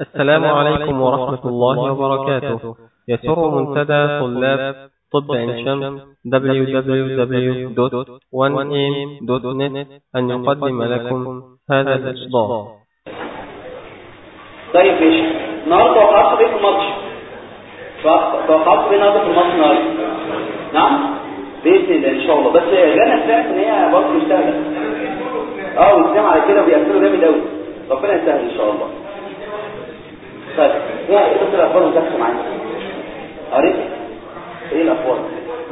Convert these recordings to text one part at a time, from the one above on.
السلام عليكم ورحمة الله وبركاته. يسر منتدى طلاب طب عين شمس www.1am.net أن يقدم لكم هذا الإصدار. طيب ماشي النهارده توقعت إيه في الماتش توقعت إيه النهارده في الماتش النهارده نعم باذن الله ان شاء الله بس جانا سمعت ان هي برضه مش سهله آه والكلام على كده بيقفلوا جامد قوي ربنا يسهل ان شاء الله طيب. إيه الاخبار مذاكره معايا قريت إيه الاخبار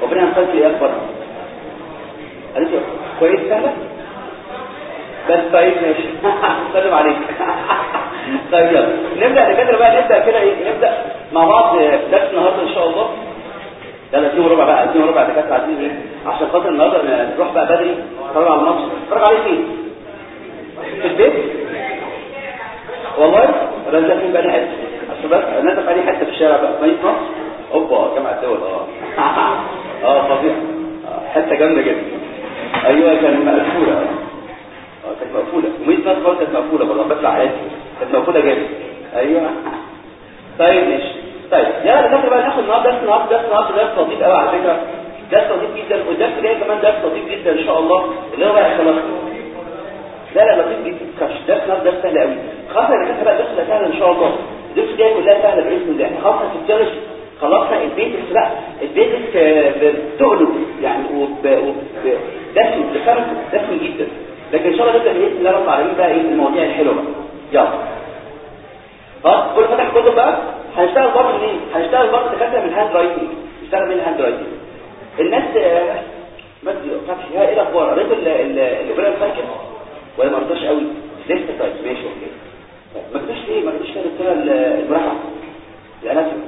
ربنا ينقذك إيه اخبارها قريت كويس سهلة؟ بس طيب ماشي. سلم عليك. طيب يلا. نبدأ دكاتره بقى نبدأ كده إيه نبدأ مع بعض درس النهارده إن شاء الله. يلا اتنين وربع بقى اتنين وربع دكاترة عايزين إيه؟ عشان خاطر النهارده نروح بقى بدري نتفرج على الماتش. نتفرج عليه فين؟ في البيت؟ والله انت فين بقى حتة. أصل بس أنا بقى لي حتة في الشارع بقى. ميت مصر أوبا جامعه الدول. آه. آه فظيع حتة جامدة جدا. أيوه كان مقفولة. آه كانت مقفولة. وميت مصر برضه كانت مقفولة برضه. بطلع عادي كانت مقفولة جامد. أيوه. طيب ماشي. طيب يلا دلوقتي بقى ناخد النهارده درس النهارده درس النهارده درس لطيف قوي على فكرة. درس لطيف جدا والدرس جاي كمان درس لطيف جدا إن شاء الله. اللي هو بقى خلاص لا لا لطيف جدا كش درس النهارده درس سهل قوي. خاصه اللي بقى درس سهل إن شاء الله. الدرس جاي كلها سهلة بإذن الله. خاصه في الترش خلصنا ال basics بقى ال basics بتقلب يعني وب دسم بخمس دسم جدا. لكن إن شاء الله نبدأ بإذن الله رب العالمين بقى إيه المواضيع الحلوة بقى. يلا. ها كل فتح كتب بقى. هنشتغل برضه منين؟ هنشتغل برضه دكاترة من ال handwriting نشتغل من ال handwriting الناس ما تعرفش إيه الأخبار؟ قريت ال ovarian cycle ولا ما رضاش قوي. لسه طيب ماشي okay. ما كنتش ليه؟ ما كنتش كده الدكتوره المراجعه ال anatomy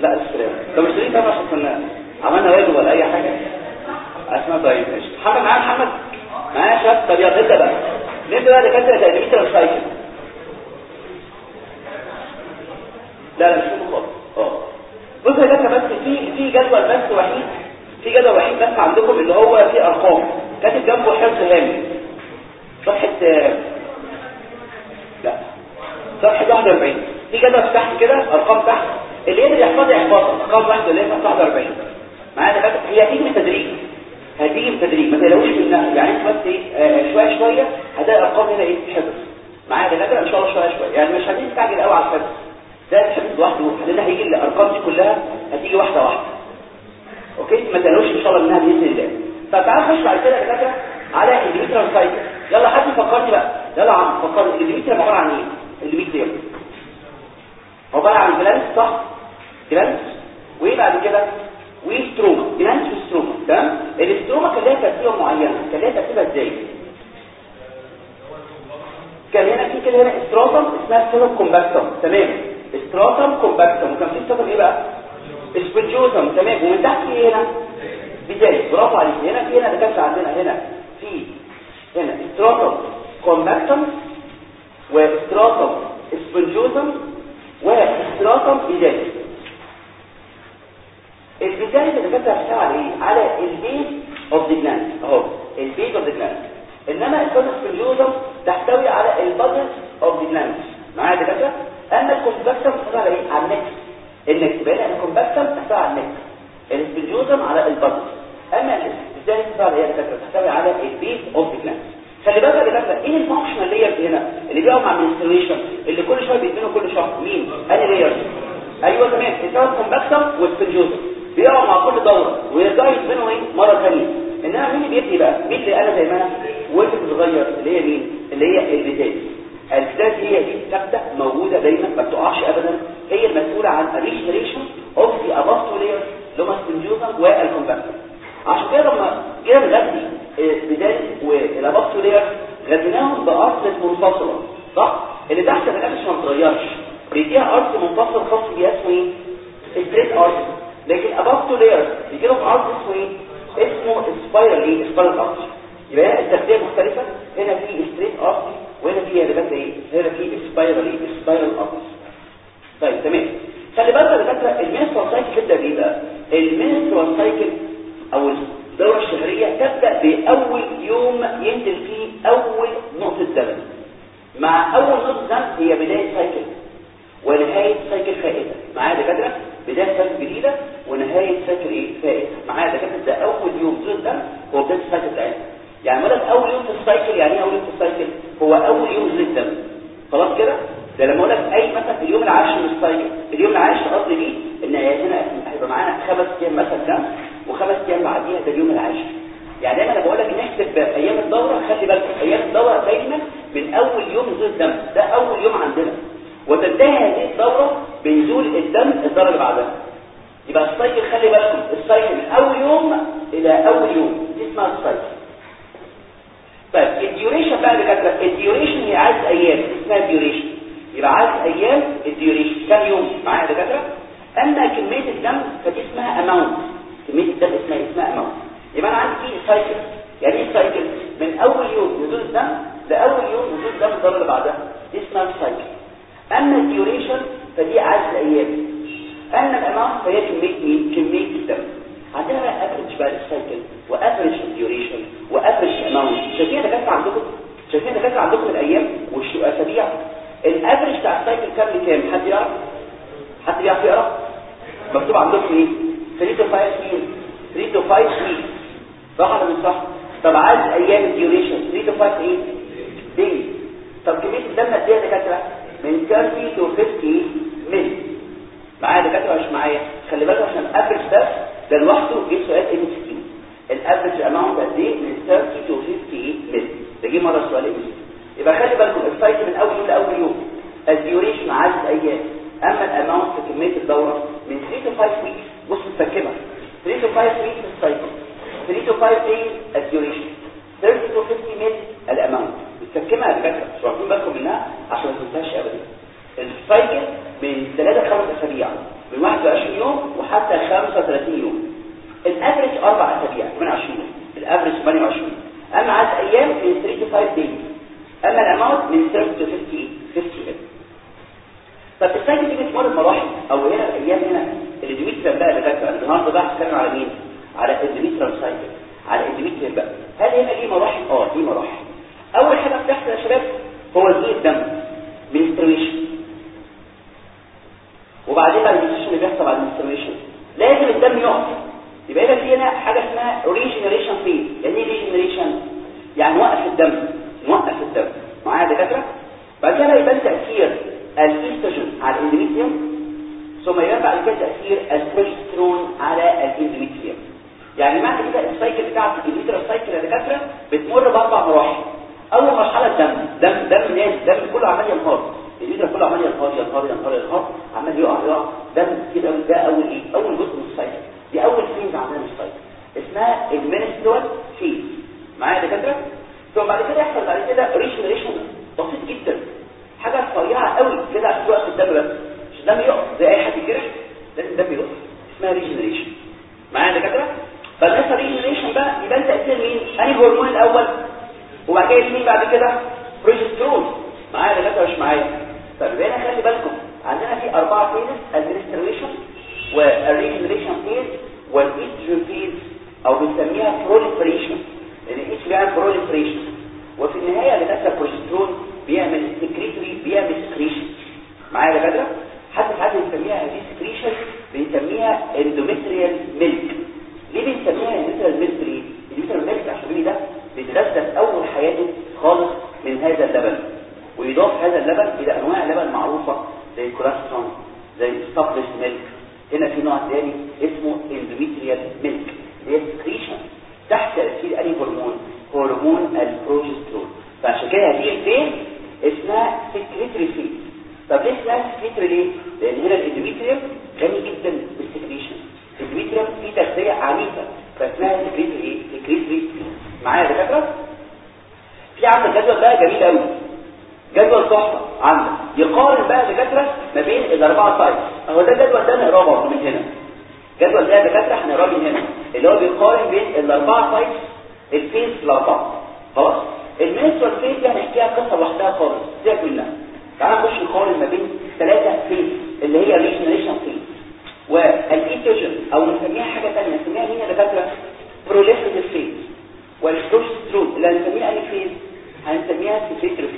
لا السلام طب مش ليه طبعا عشان عملنا واجب ولا أي حاجة؟ اسمع طيب ماشي. محمد معايا محمد؟ معايا شباب. طب يلا نبدأ بقى. نبدأ بقى دكاترة تقديمية السايكل لا لا مش خالص. آه. بص يا دكاتره بس في في جدول بس وحيد. في جدول وحيد بس عندكم اللي هو فيه أرقام. كاتب جنبه حفظ هامي صفحه لا. صفحه 41 في جدول تحت كده أرقام تحت. اللي اللي يحفظها يحفظها. أرقام واحدة اللي هي 41 معايا دكاتره هي هتيجي من تدريج هتيجي من تدريج ما تقلقوش منها يعني أنت بس إيه آه شوية شوية هتلاقي الأرقام هنا إيه حفظ. معايا دكاتره إن شاء الله شوية شوية. يعني مش هتستعجل قوي على الحفظ. ده الحفظ لوحده. لأن هيجي الأرقام دي كلها هتيجي واحدة واحدة. okay؟ ما تقلقوش إن شاء الله منها بإذن الله. فتعال نخش بعد كده يا دكاتره على ال endometrial cycle يلا حد يفكرني بقى. يلا عم فكرني ال endometrial عبارة عن إيه؟ ال endometrial عبارة عن glands صح؟ glands وإيه بعد كده؟ و stroma glands و stroma. تمام؟ ال stroma كان لها ترتيبة معينة. كان لها ترتيبها إزاي؟ كان هنا في كده هنا stratum اسمها stratum compactum تمام؟ stratum compactum وكان في stratum إيه بقى؟ spongiosum تمام؟ ومن تحت في هنا؟ بدايه برافو عليك. هنا في هنا دكاتره عندنا. هنا في هنا stratum compactum و stratum spongiosum و stratum basale ال basale اللي دكاتره على إيه؟ على ال base of the gland اهو ال base of the gland انما ال spongiosum تحتوي على ال bodies of the gland معايا دكاترة؟ اما ال compactum بتشتغل على إيه؟ على النكس النكس بقى الكومباكتم تحتوي على النكس السبنجوزم على البادز اما إزاي تشتغل على إيه دكاتره تحتوي على ال base of gland خلي بالك يا دكاتره إيه ال functional layer هنا؟ اللي بيقعوا مع ال menstruation اللي كل شوية بيدينوا كل شهر. مين؟ أنهي layer أيوه تمام. السبب compactum وال spongiosum بيقعوا مع كل دورة ويرجعوا يتبنوا إيه مرة ثانية إنما مين اللي بيبني بقى؟ مين اللي أنا زي ما أنا؟ وانت صغير اللي هي مين؟ اللي هي البدايه البدايه هي دي ثابته موجودة دايما ما بتقعش ابدا. هي المسؤولة عن ال regeneration of the upper two layer اللي هم ال spongiosum وال compactum عشان كده لما جينا نغذي basale وال upper two layer غذيناهم ب artery منفصلة صح؟ اللي تحت في الآخر ما بتتغيرش بيديها artery منفصل خاص بيها اسمه إيه؟ straight artery لكن upper two layer بيجي لهم artery اسمه إيه؟ اسمه spiral إيه spiral artery يبقى التغذية مختلفة. هنا في straight artery وهنا في هنا إيه؟ هنا في spiral إيه spiral artery طيب تمام. خلي بالك يا دكاترة ال menstrual cycle تبدا بايه بقى ال menstrual cycle أو الدوره الشهريه تبدأ بأول يوم ينزل فيه أول نقطة دم. مع أول نص دم هي بداية cycle ونهاية cycle فائته معايا دكاترة؟ بداية cycle جديدة ونهاية cycle إيه؟ فائته معايا دكاترة؟ ده أول يوم نزول الدم هو بداية ال cycle بتاعتنا يعني مالك أول يوم في ال cycle يعني إيه أول يوم في ال cycle هو أول يوم نزول الدم خلاص كده؟ ده لما أقول لك أي مثلا اليوم العاشر من ال cycle اليوم العاشر قصدي بيه إن هيبقى معانا خمس أيام مثلا دم. وخمس أيام بعديها ده اليوم العاشر. يعني دايما أنا بقول لك نحسب أيام الدورة خلي بالك أيام الدورة دايما من أول يوم نزول الدم ده أول يوم عندنا. وتنتهي هذه الدورة بنزول الدم الدورة اللي بعدها. يبقى ال cycle خلي بالكم ال cycle من أول يوم إلى أول يوم. دي اسمها ال cycle طيب ال duration بقى دكاتره ال duration هي عدد أيام اسمها ال duration. يبقى عدد أيام ال duration. كام يوم؟ معايا دكاترة؟ أما كمية الدم فدي اسمها amount كميه الدم اسمها اسمها amount يبقى أنا عندي cycle يعني إيه cycle من أول يوم نزول الدم لأول يوم نزول الدم الدوره اللي بعدها. دي اسمها ال cycle أما ال duration فدي عدد الأيام أما ال amount فهي كميه مين كمية الدم. عندنا بقى افريج بقى السايكل وافريج الديوريشن وافريج اماونت شايفين دكاتره عندكم؟ شايفين دكاتره عندكم الأيام والاسابيع ال average بتاع ال cycle كام لكام حد يعرف؟ حد يعرف يقرأ؟ مكتوب عندكم إيه؟ 3 to 5 weeks 3 to 5 weeks صح ولا مش صح. طب عدد أيام ال duration 3 to 5 إيه days طب كمية الدم قد إيه يا دكاترة؟ من 30 to 50 ml معايا دكاترة؟ مش معايا. خلي بالك عشان ال average ده ده لوحده جه سؤال MCQ ال average amount قد إيه؟ من 30 to 50 ml ده جه مرة سؤال MC يبقى خلي بالكم ال cycle من أول يوم لأول يوم. ال duration عدد أيام. اما ال amount في كمية الدورة من 3 to 5 weeks بص متركبة. 3 to 5 weeks ال cycle 3 to 5 days ال duration 30 to 50 ml ال amount متركبة يا دكاترة. مش واخدين بالكم منها؟ عشان ما تنساش ابدا. ال cycle من 3 ل 5 أسابيع. من 21 يوم وحتى 35 يوم. ال average أربع أسابيع 28 يوم. ال average 28 أما عدد أيام من 3 to 5 days. أما ال amount من 30 to 50 ويضاف هذا اللبن إلى أنواع لبن معروفه زي ال colostrum زي ال established milk هنا في نوع ثاني اسمه endometrial milk اللي هي secretion تحت تأثير أي هرمون هرمون البروجسترون فعشان كده هذه ال phase اسمها secretory phase طب ليه اسمها secretory ليه؟ لأن هنا ال endometrium غني جدا بال secretion ال endometrium فيه تغذية عنيفه فاسمها secretory إيه secretory معايا يا دكاترة؟ في عندك جدول بقى جميل قوي جدول تحفه عندك. يقارن بقى دكاترة ما بين الأربعة stages. اهو ده الجدول ده نقراه برضه من هنا. الجدول ده دكاترة هنقراه من هنا. اللي هو بيقارن بين الأربعة stages ال phase الأربعة. خلاص؟ ال menstrual phase دي هنحكيها قصة لوحدها خالص. سيبك منها. تعال نخش نقارن ما بين ثلاثة phase اللي هي regeneration phase والاستروجين أو نسميها حاجة ثانية نسميها مين يا دكاترة؟ proliferative phase والبروجسترون اللي هنسميها أنهي phase هنسميها secretory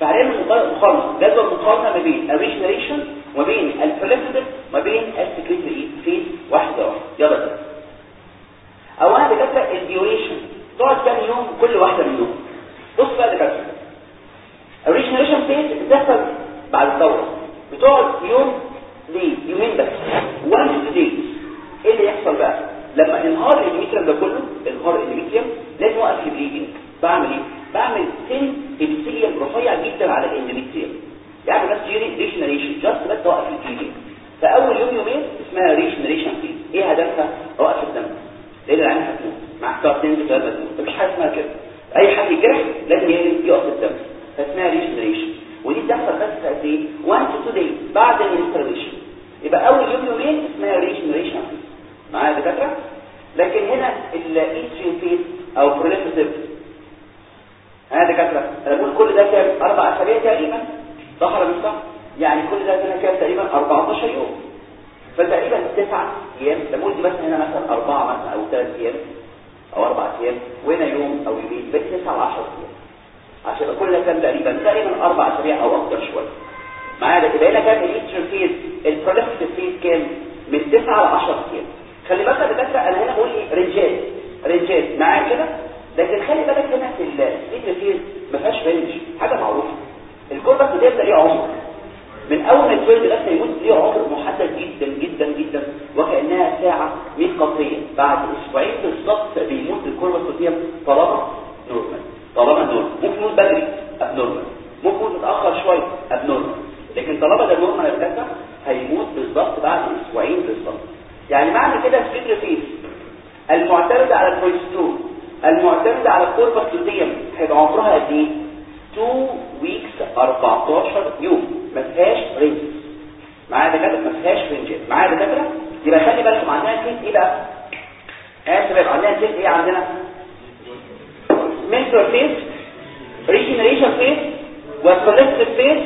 فهنعمل مقارنة. جدول مقارنة ما بين ال regeneration وما بين ال proliferative وما بين ال secretory phase واحدة واحدة يلا كده اولا دكاتره ال duration تقعد كام يوم؟ كل واحدة منهم بص بقى دكاتره ال regeneration phase بتحصل بعد الدورة. بتقعد يوم ليه؟ يومين بس. 1 to 2 days إيه اللي يحصل بقى؟ لما انهار ال endometrium ده كله انهار ال endometrium لازم اوقف ال bleeding بعمل إيه؟ بعمل thin epithelium رفيع جدا على ال endometrium يعني بس early regeneration just بس اوقف ال bleeding فأول يوم يومين اسمها regeneration phase إيه هدفها؟ اوقف الدم. لأن العين هتموت. مع اختار تنزل غير ما تموت مفيش حاجة اسمها كده. أي حد يجرح لازم يقف الدم. فاسمها regeneration. ودي بتحصل بس قد إيه 1 to 2 days بعد ال menstruation يبقى أول يوم يومين اسمها regeneration. معايا يا دكاترة؟ لكن هنا ال estrogen phase أو proliferative ها دكاتره أنا بقول كل ده كام أربع أسابيع تقريبا. صح ولا مش صح يعني كل ده هنا كام تقريبا 14 يوم. فتقريبا 9 أيام. بقول دي مثلا هنا مثلا 4 مثلا أو 3 أيام أو 4 أيام. وهنا يوم أو يومين. بس 9 ل 10 أيام. عشان يبقى كل ده كام تقريبا تقريبا أربع أسابيع أو أكتر شوية. معايا ده يبقى هنا كام ال estrogen phase. ال proliferative phase كام؟ من 9 ل 10 أيام. خلي بالك يا دكاترة أنا هنا بقول إيه؟ range ات range ات معايا كده؟ لكن خلي بالك هنا في ال secretory phase ما فيهاش range حاجة معروفة. ال corpus بتبدا ليه عمر. من أول ما يتولد لغايه يموت ليه عمر محدد جدا جدا جدا. وكأنها ساعة ميقاتيه بعد أسبوعين بالظبط بيموت ال corpus بتاعه طالما normal طالما normal ممكن يموت بدري abnormal ممكن يموت متأخر شوية abnormal لكن طالما ده normal دكاترة هيموت بالظبط بعد أسبوعين بالظبط. يعني معنى كده ال secretory phase المعتمد على البروستون المعتمد على ال corpus luteum هيبقى عمرها قد إيه؟ 2 weeks 14 يوم. ما فيهاش range معايا دكاترة؟ ما فيهاش range معايا دكاترة؟ يبقى خلي بالكم عندنا case إيه بقى؟ آه عندنا case إيه عندنا؟ menstrual phase regeneration phase و proliferative phase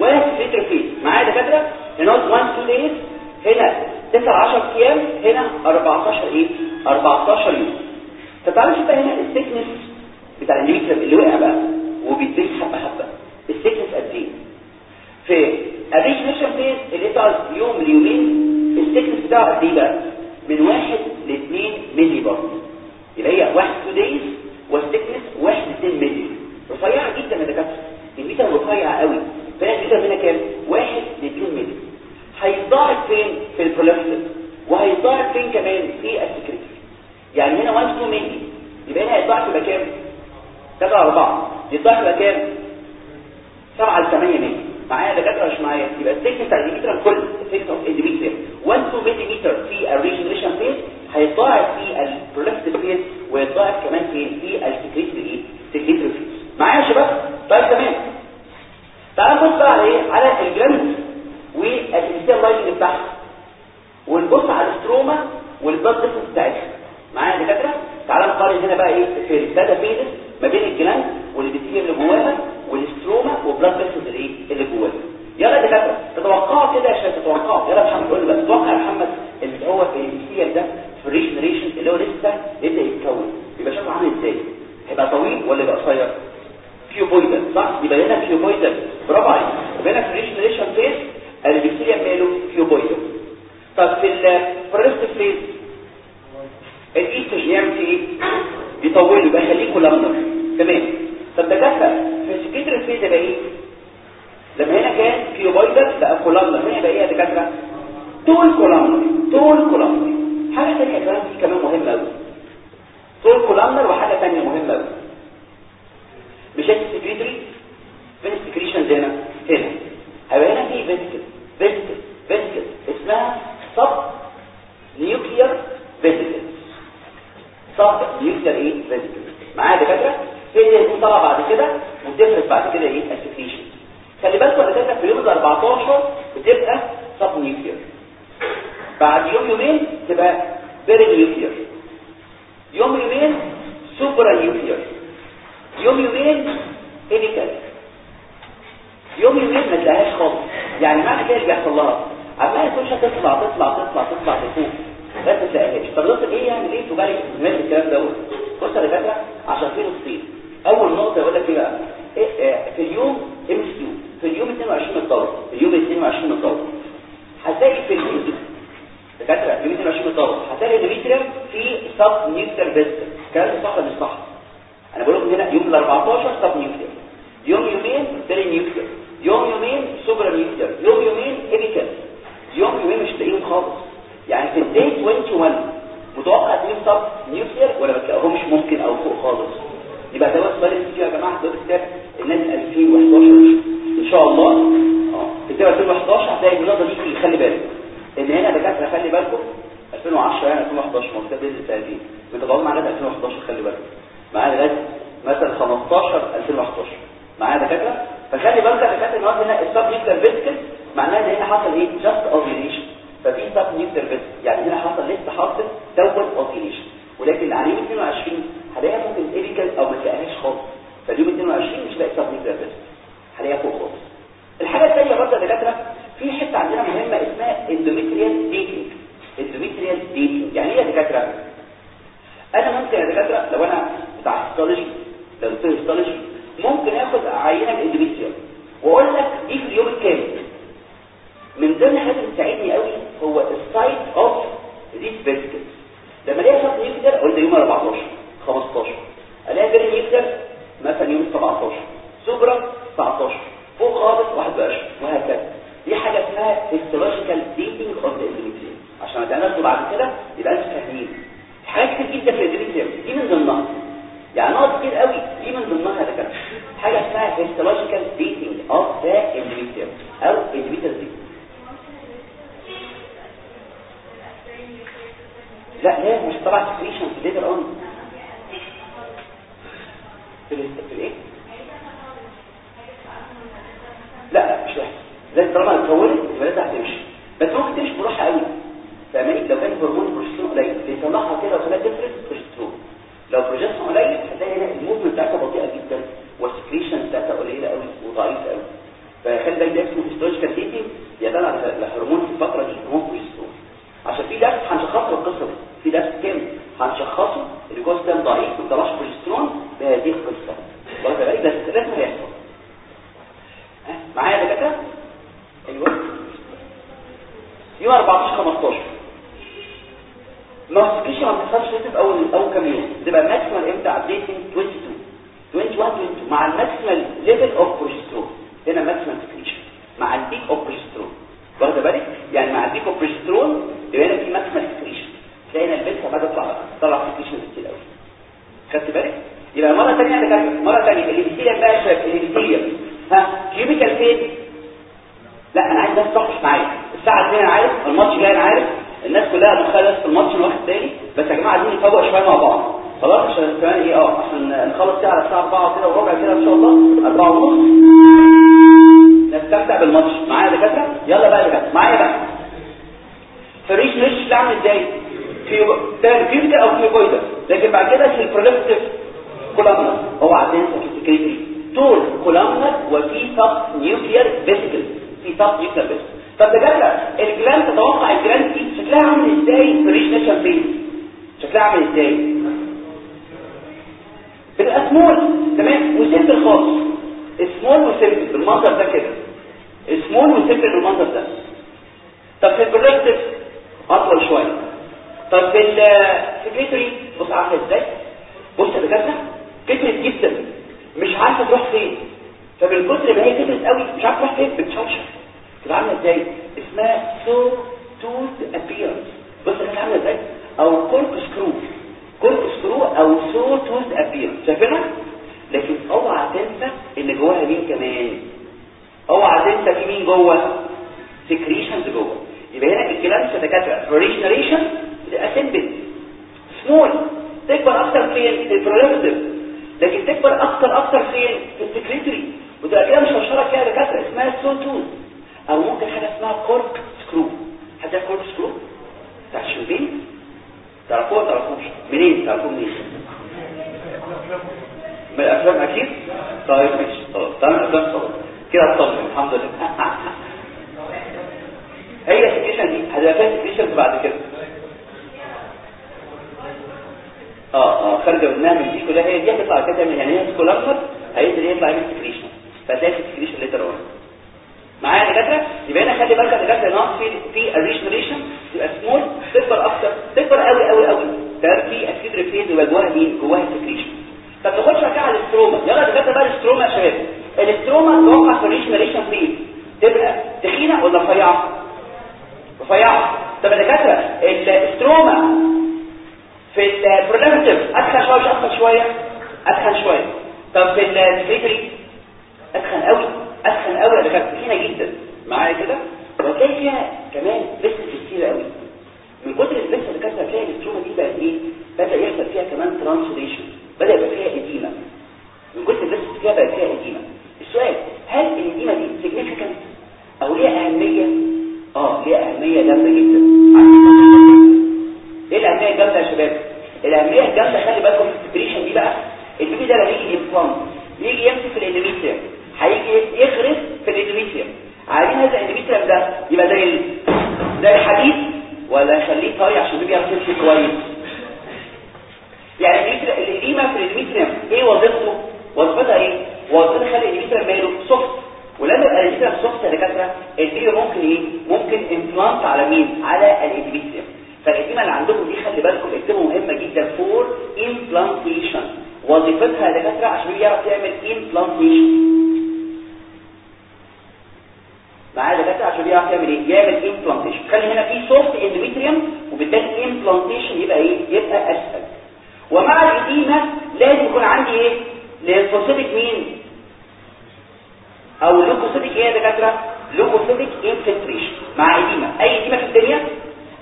و secretory phase معايا دكاترة؟ هنا 1 2 days هنا 9 10 أيام هنا 14 إيه؟ 14 يوم. فتعالوا نشوف هنا؟ ال thickness بتاع النيوكلير اللي وقع بقى وبيتزيد حبة حبة. ال thickness قد إيه في ال regeneration phase اللي بتاع يوم ليومين ال thickness بتاعه قد إيه بقى. من 1 ل 2 مللي برضه يبقى هي 1 2 days وال thickness 1 ل 2 مللي رفيعة جدا يا دكاترة. الاندوميتريوم رفيع قوي. فهنا الاندوميتريوم هنا كام؟ 1 ل 2 مللي هيتضاعف فين؟ في ال proliferative وهيتضاعف فين كمان؟ في ال secretory يعني هنا 1 2 مللي يبقى هنا هيتضاعف يبقى كام 3 4 يتضاعف يبقى كام 7 ل 8 مللي معايا دكاترة مش معايا. يبقى ال thickness بتاع ال endometrium كل ال thickness of endometrium 1 2 مللي في ال regeneration phase هيتضاعف في ال proliferative phase ويتضاعف كمان في في ال secretory إيه؟ secretory phase معايا يا شباب؟ طيب تمام. تعالوا نبص بقى على إيه؟ على ال gland وال epithelium lining بتاعها. ونبص على ال stroma وال blood vessels بتاعتها. معايا يا دكاترة؟ تعالى نقارن هنا بقى إيه؟ في ال ثلاثة phases ما بين ال gland وال epithelium اللي جواها وال stroma وال blood vessels اللي إيه؟ اللي جواها يلا يا دكاترة تتوقعوا كده شباب تتوقعوا. يلا يا محمد قول لي توقع يا محمد اللي هو في ال epithelium ده في ال regeneration اللي هو لسه يبدا يتكون. يبقى شكله عامل إزاي؟ هيبقى طويل ولا يبقى قصير؟ cuboidal صح؟ يبقى هنا cuboidal برافو عليك. يبقى هنا في ال regeneration phase ال epithelium ماله cuboidal طب في ال proliferative phase ال estrogen يعمل فيه إيه يطوله يبقى يخليه columnar تمام. طب ده كفى في ال secretory phase يبقى إيه؟ لما هنا كان cuboidal بقى columnar هنا يبقى إيه يا دكاترة؟ tall columnar tall columnar حاجة ثانية كمان دي كمان مهمة قوي tall columnar وحاجة ثانية مهمة قوي مش ال secretory فين ال secretion هنا هنا. هيبقى هنا في vesicle vesicle vesicle اسمها subnuclear vesicle subnuclear إيه؟ vesicle معايا دكاترة؟ هي دي هتكون طالعه بعد كده؟ وتفرز بعد كده إيه؟ ال secretion. خلي بالكم يا دكاترة في يوم 14 بتبقى subnuclear بعد يوم يومين تبقى perinuclear يوم يومين supranuclear يوم يومين apical يوم يومين ما تلاقيهاش خالص. يعني معنى كده اللي بيحصل لها؟ كل شوية تطلع تطلع تطلع تطلع لفوق ما تلاقيهاش طب ده إيه يعني؟ ليه تبالغ في الكلام دوت بص يا دكاترة عشان في نقطتين أول نقطة يقول لك إيه بقى؟ إيه في اليوم MCQ في اليوم 22 من الدوره في اليوم 22 من الدوره هتلاقي في اليوم دكاترة اليوم 22 من الدوره هتلاقي ال endometrium في subnuclear vesicle الكلام ده صح ولا مش صح؟ أنا بقول لكم هنا يوم ال 14 subnuclear يوم يومين perinuclear يوم يومين supranuclear يوم يومين apical يوم يومين مش تلاقيهم خالص. يعني في ال day 21 متوقع تلاقيهم subnuclear ولا ما تلاقيهمش ممكن أو فوق خالص؟ يبقى ده السؤال اللي يا جماعة ده كتاب الناس 2011 إن شاء الله. آه. كتاب 2011 هتلاقي النقطه دي خلي بالك إن هنا دكاتره خلي بالكم 2010 يعني 2011 ما كتاب سنتين متطور معانا 2011 خلي بالكم. معانا لغاية مثلا 15 2011 معايا دكاترة؟ فخلي بالك دكاترة النهارده هنا السب نيوكلير فيسكل معناها إن هنا حصل إيه؟ جاست اوفيليشن ففي سب نيوكلير فيسكل يعني هنا حصل لسه حاصل دوت اوفيليشن ولكن على يوم 22 هلاقيها ممكن ايريكال أو ما تلاقيهاش خالص. فاليوم 22 مش لاقي subnuclear vesicle هلاقيها فوق خالص. الحاجة الثانية برضه يا دكاترة في حتة عندنا مهمة اسمها endometrial dating endometrial dating يعني إيه يا دكاترة؟ أنا ممكن يا دكاترة لو أنا بتاع histology لو histology ممكن آخد عينة من ال endometrial وأقول لك دي في اليوم الكام. من ضمن اللي بتساعدني قوي هو ال site of this vesicles لما ألاقي شخص يقدر أقول ده يوم 14 15 ألاقي جرين يقدر مثلا يوم 17 supra 19 فوق خالص 21 وهكذا. دي حاجة اسمها histological dating of the endometrial عشان اتناسب بعد كده يبقى أنتوا فاهمين. حاجات كتير جدا في ال endometrial دي من ضمنها. يعني نقط كتير قوي دي من ضمنها ده كده حاجة اسمها histological dating of the endometrial أو endometrial لا مش طبعا secretion في later on في ال في الايه لا مش وحش لازم طالما اتكونت يبقى هتمشي بس ممكن تمشي بروحها قوي. فاهماني؟ لو كان هرمون بروجسترون قليل. بيطلعها كده وخلاها تفرز بروجسترون لو بروجسترون قليل هتلاقي هنا ال movement بتاعتها بطيئة جدا وال secretion بتاعتها قليلة قوي وضعيفة قوي. فخلي بالك ده اسمه histological dating يدل على الهرمون في الفترة دي هرمون بروجسترون عشان في درس هنشخصه القصة دي. في درس كامل هنشخصه كان ضعيف ما طلعش بروجسترون بهذه القصة. واخد بالك ده لازم هيحصل معايا يا دكاترة؟ أيوه. يوم 14 15 ما تسكيش ما بتحصلش في اول أول كام يوم. تبقى maximal إمتى ابديتنج 22 21 22 مع ال maximal level of بروجسترون هنا maximal secretion مع ال peak of بروجسترون واخد بالك؟ يعني مع بروجسترون يبقى هنا في maximal secretion تلاقي هنا ال gland عماله تطلع تطلع secretion كتير قوي خدت بالك؟ يبقى مرة ثانية كده مرة ثانية ال epithelium بقى شايف ال epithelium ها cubical فين لا أنا عايز ناس تخش معايا. الساعة 2 أنا عارف الماتش جاي أنا عارف. الناس كلها متخيله في الماتش واحد تاني. بس يا جماعة عايزين نفوق شوية مع بعض. خلاص عشان كمان إيه آه عشان نخلص كده على الساعة 4 كده وربع كده إن شاء الله. 4 ونص. نستمتع بالماتش. معايا يا دكاترة؟ يلا بقى يا دكاترة. معايا بقى. فريش مش عامل إزاي؟ cubical أو cuboidal لكن بعد كده في ال proliferative columnar اوعى تنسى في ال secretory tall columnar وفي subnuclear vesicle في subnuclear طب دكاترة ال gland تتوقع ال gland دي شكلها عامل إزاي في regeneration phase شكلها عامل إزاي؟ بتبقى small تمام؟ و simple خالص. small و simple بالمنظر ده كده. small و simple بالمنظر ده طب في ال proliferative أطول شوية طب في ال secretory بص عارفه إزاي؟ بص يا دكاترة كترت جدا. مش عارفة تروح فين. فمن كتر ما هي كترت قوي مش عارفة تروح فين؟ بتشوشر تبقى عامله إزاي؟ اسمها saw tooth appearance بص كانت عامله إزاي؟ أو corkscrew corkscrew أو saw tooth appearance شايفينها؟ لكن أوعى تنسى ان جواها مين كمان؟ اوعى تنسى في مين جوه secretions جوه. يبقى هنا الكلام دكاتره regeneration simple small تكبر أكتر في ال proliferative لكن تكبر أكتر أكتر في ال secretory وتبقى كده مش مشهوره كده دكاترة اسمها saw tooth أو ممكن حاجة اسمها cork screw يعرف corkscrew بتاع الشمبين تعرفوها؟ تعرفوش. منين؟ تعرفوه منين؟ من الأفلام أكيد؟ طيب ماشي خلاص. تمام خلاص. كده اطمن الحمد لله. هي ال secretion دي هتبقى فيها secretion بعد كده؟ آه آه خارجه منها من دي كلها هي دي هتطلع كده يعني هي columnar هينزل يطلع من secretion فتلاقي secretion later on معايا يا دكاترة؟ يبقى هنا خلي بالك دكاترة ناقص في في الريجنريشن تبقى سمول تكبر أكتر تكبر قوي قوي قوي تمام في ال secretory phase يبقى جواها مين؟ جواها secretion طب نخش بقى على ال stroma يلا دكاترة بقى ال stroma يا شباب. ال stroma توقع في ال regeneration phase تبقى تخينة ولا رفيعة؟ رفيعة. طب يا دكاترة ال stroma في ال proliferative أتخن شوية مش أتخن شوية؟ أتخن شوية. طب في ال secretory أتخن قوي. أتخن قوي يا دكاترة. تخينة جدا. معايا كده؟ وهتلاقي فيها كمان vessels كتير قوي. من كتر ال vessels اللي كانت هتلاقي ال stroma دي بقت إيه؟ بدأ يحصل فيها كمان transudation بدأ يبقى فيها edema من كتر ال vessels فيها بقت فيها edema السؤال هل ال edema دي significant أو ليها أهمية؟ آه ليها أهمية جامدة جدا. إيه الأهمية الجامدة يا شباب؟ الأهمية الجامدة خلي بالكم في ال secretion دي بقى. ال baby ده لما يجي implant يجي يمسك في ال endometrium هيجي يغرس في ال endometrium عايزين هذا ال endometrium ده؟ يبقى زي. زي الحديد ولا نخليه طري عشان ال baby يعرف يمشي كويس؟ يعني ال edema في ال endometrium إيه وظيفته؟ وظيفتها إيه؟ وظيفتها خلي ال endometrium ماله soft ولما يبقى ال endometrium soft يا دكاترة ال baby ممكن إيه؟ ممكن implant على مين؟ على ال endometrium فال edema اللي عندكم دي خلي بالكم اكتبوا مهمة جدا for implantation وظيفتها يا دكاترة عشان يعرف يعمل implantation معايا دكاترة؟ عشان يعرف يعمل إيه؟ يعمل implantation خلي هنا في soft endometrium وبالتالي implantation يبقى إيه؟ يبقى اسهل ومع ال edema لازم يكون عندي إيه؟ lymphocytic مين؟ أو leukocytic إيه يا دكاتره leukocytic infiltration مع edema. أي edema في الدنيا؟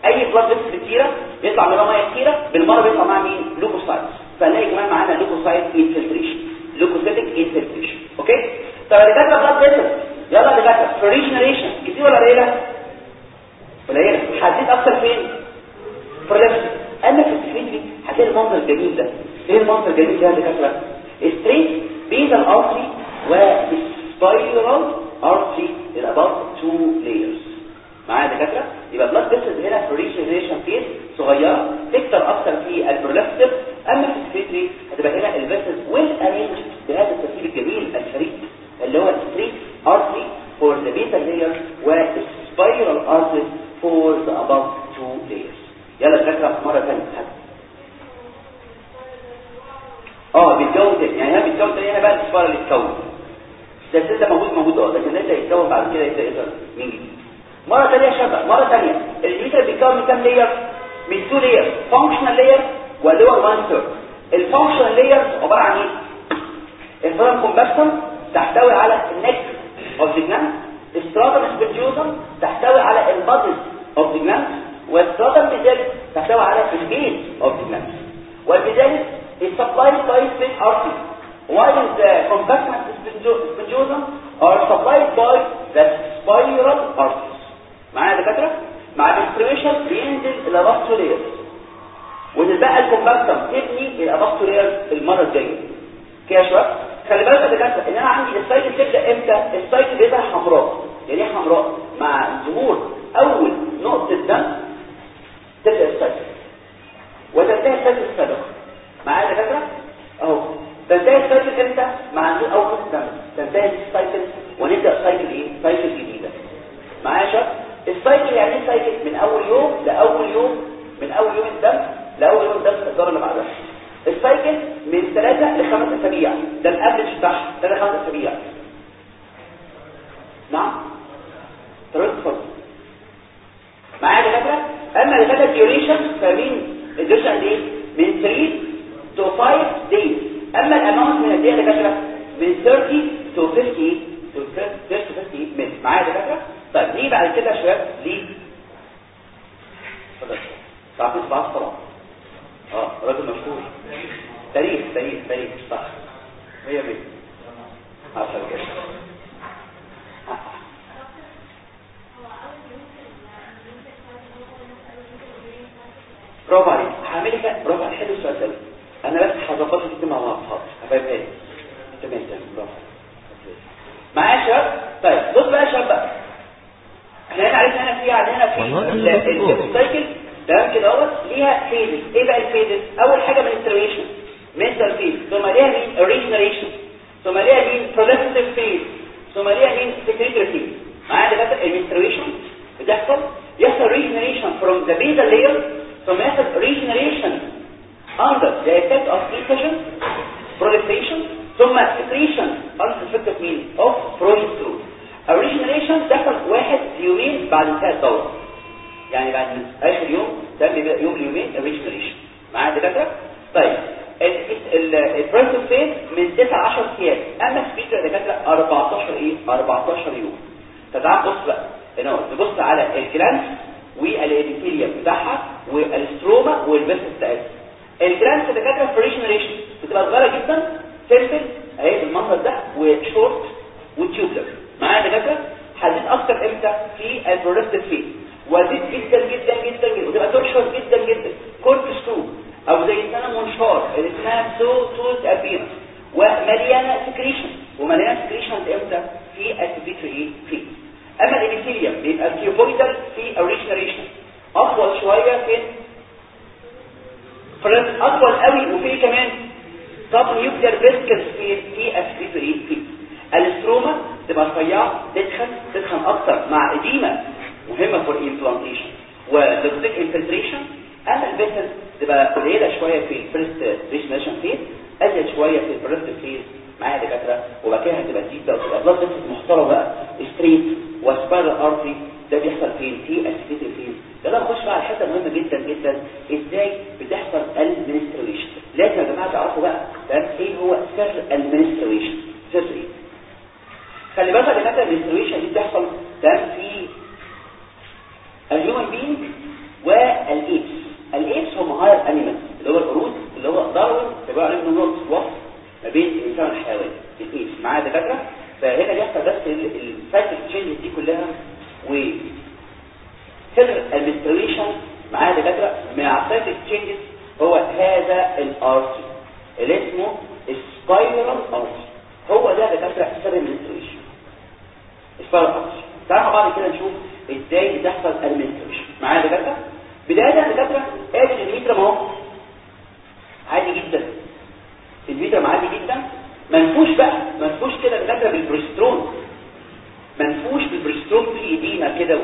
أي بلاد كتيره بيطلع منها ميه كتيرة؟ بالمرة بيطلع معاها مين؟ leukocytes فنلاقي كمان معانا leukocyte infiltration leukocytic infiltration okay؟ طب يا دكاترة blood vessel يلا يا دكاترة. ف regeneration كتير ولا قليلة؟ قليلة. هتزيد أكتر فين؟ proliferative اما في السفنجي هتلاقي المنظر الجميل ده. إيه المنظر الجميل ده يا دكاترة؟ straight basal artery و spiral artery ال above two layers معايا يا دكاترة؟ يبقى blood vessels هنا في regeneration phase صغيرة. تكتر أكتر في ال proliferative اما في السفنجي هتبقى هنا ال vessels well بهذا الترتيب الجميل الفريد اللي هو straight artery for the basal layer و spiral artery for the above two layers. يلا نذكر مرة ثانية آه بيتكون يعني هنا بيتكون هنا بقى السبايرال اللي يتكون. ده موجود موجود آه لكن لسه يتكون بعد كده يبدا من جديد مرة ثانية يا شباب مرة ثانية الميتر بيتكون من كام لاير من تو لاير فانكشنال لاير ولور وان ثيرد الفانكشنال لاير عبارة عن إيه؟ الفرم كومباكتم تحتوي على النك of the gland stratum spongiosum تحتوي على البادز of the gland والstratum medalis تحتوي على البيز the gland والmedalis is supplied by spin artery. While the compactment spongiosum are supplied by the spiral arteries يا دكاترة؟ مع الانسترويشن بينزل الاباستولير وتتبقى الكومباكتم تبني الاباستولير المره الجايه كده يا شباب خلي بالك يا دكاترة إن أنا عندي السايكل تبدا إمتى؟ السايكل بيبقى حمراء. يعني إيه حمراء؟ مع ظهور أول نقطة دم تبدا ال cycle وتنتهي ال cycle السابقه معايا يا دكاترة؟ تنتهي ال cycle إمتى؟ مع نزول أول نقطه دم تنتهي ال cycle ونبدأ cycle إيه؟ cycle جديده معايا يا شباب؟ ال cycle يعني إيه cycle؟ من أول يوم لأول يوم من أول يوم الدم لأول يوم الدم الدوره اللي بعدها. ال cycle من ثلاثة لخمس أسابيع. ده ال average بتاعها ثلاثة خمس أسابيع. نعم؟ ترد اتفضل. معايا دكاترة؟ أما دكاترة ديوريشن فمين الديوريشن إيه؟ من 3 تو 5 دايز أما الاماونت من إيه يا دكاتره من 30 تو 50 تو 30 تو 50 من معايا دكاتره طيب ليه بعد كده يا شباب ليه؟ اتفضل. تعطيش بعض؟ آه راجل مشهور. تاريخ تاريخ تاريخ صح. مية مية. عشان كده. برافو عليك. هعملك برافو عليك. حلو السؤال ده. أنا بس لك الدنيا مع بعض هفهمها لك تمام تمام برافو. معايا يا شباب طيب بص بقى يا شباب بقى. إحنا هنا عرفنا هنا في عندنا في ال cycle تمام كده أهوت. ليها phases إيه بقى ال phases أول حاجة menstruation menstrual phase ثم ليها مين regeneration ثم ليها مين proliferative phase. ثم ليها مين phase. معايا دكاترة؟ ال menstruation بتحصل. يحصل regeneration from the basal layer. ثم يحصل regeneration under the effect of estrogen proliferation ثم secretion under the effect of مين of progesterone ال regeneration تحصل واحد يومين بعد انتهاء الدورة. يعني بعد آخر يوم بيبقى يوم يومين ال regeneration معايا دكاترة؟ طيب ال proliferative phase من 9 ل 10 أيام. أما ال secretory يا دكاترة 14 إيه؟ 14 يوم. فتعال بص بقى. هنا نبص على ال glands وال epithelium بتاعها وال stroma وال vessels بتاعتها ال glands يا دكاترة في regeneration بتبقى صغيرة جدا سيرفل اهي بالمنظر ده و short و tubular معايا دكاترة؟ هتزيد أكتر إمتى؟ في البروستيت فيز وزيد جدا جدا جدا جدا. وتبقى ترشر جدا جدا. كورتيسو أو زي سنه منشار اللي اسمها سو توت ابيرنس ومليانة سكريشن ومليانة سكريشن إمتى؟ في السبيتري فيز أما الابيثيليوم بيبقى كيوبويدال في اوريجينريشن أطول شوية في فرنس أطول قوي وفي كمان طب نيوكلير فيسكس في في السبيتري فيز الاستروما تبقى رفيعه تدخن تدخن أكتر مع إديمة مهمة فور امبلانتيشن ولوجيك انفلتريشن أما البيتل تبقى قليلة شوية في الفيرست ريجنريشن فيز أزيد شوية في البريست فيز معايا دكاتره وبعد كده هتبقى ديب بقى وتبقى بلاد فيسز محترمة بقى ستريت وسبايرال ارتري ده بيحصل فين في السبيتال فيز بقى نخش بقى على حتة مهمة جدا جدا. إزاي بتحصل المنستريشن لازم يا جماعة تعرفوا بقى تمام؟ إيه هو سر ال menstruation سر إيه؟ خلي بالك يا جماعة ال menstruation دي بتحصل تمام؟ في ال human being وال apes ال apes هم higher animals اللي هو القرود اللي هو داروين بيقول عليه انه وسط ما بين الانسان والحيوان ال apes معايا دكاتره فهنا بيحصل بس ال vascular changes دي كلها و سر ال menstruation معايا دكاترة مع ال vascular changes هو هذا ال artery اللي اسمه spiral artery هو ده دكاترة سر ال menstruation spiral artery تعالوا بعد كده نشوف إزاي بتحصل ال menstruation معايا دكاترة؟ بداية دكاترة ادي ال endometrium اهو عادي جدا. ال endometrium عادي جدا. منفوش بقى منفوش كده دكاترة بالبروسترون. منفوش بالبروسترون في إيدينا كده.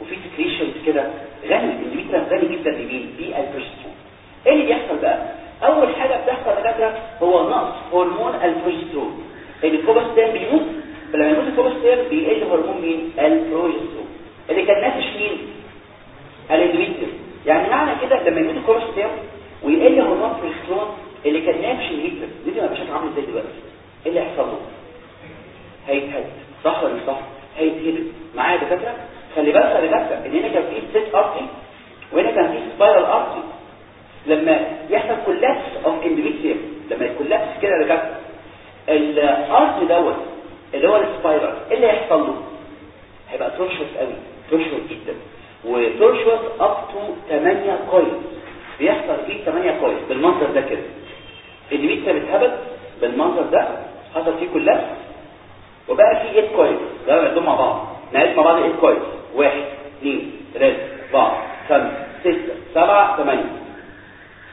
وفي secretions كده غني ال endometrium غني جدا بمين بالبروسترون إيه اللي بيحصل بقى؟ أول حاجة بتحصل دكاتره هو نقص هرمون ال progesterone ال corpus luteum بيموت. فلما يموت ال corpus luteum بيقل هرمون مين؟ البروجسترون اللي كان نافش مين؟ ال endometrium يعني معنى كده لما يموت ال corpus luteum ويقل هرمون البروجسترون اللي كان نافش ال endometrium دي تبقى مشاكل عاملة إزاي دلوقتي؟ إيه اللي هيحصل له؟ هيتهد. صح ولا مش صح؟ هيتهد. معايا يا دكاترة؟ خلي بالك يا دكاتره إن هنا كان في straight artery وهنا كان في spiral artery لما يحصل collapse of endometrium لما ي collapse كده يا دكاترة. ال artery دوت اللي هو ال spiral إيه اللي هيحصل له؟ هيبقى tortuous قوي tortuous جدا. و tortuous up to 8 coils بيحصل فيه 8 coils بالمنظر ده كده. الميتا بتهبط بالمنظر ده حصل فيه collapse وبقى فيه 8 coils ده نعدهم مع بعض. نعد مع بعض 8 coils 1 2 3 4 5 6 7 8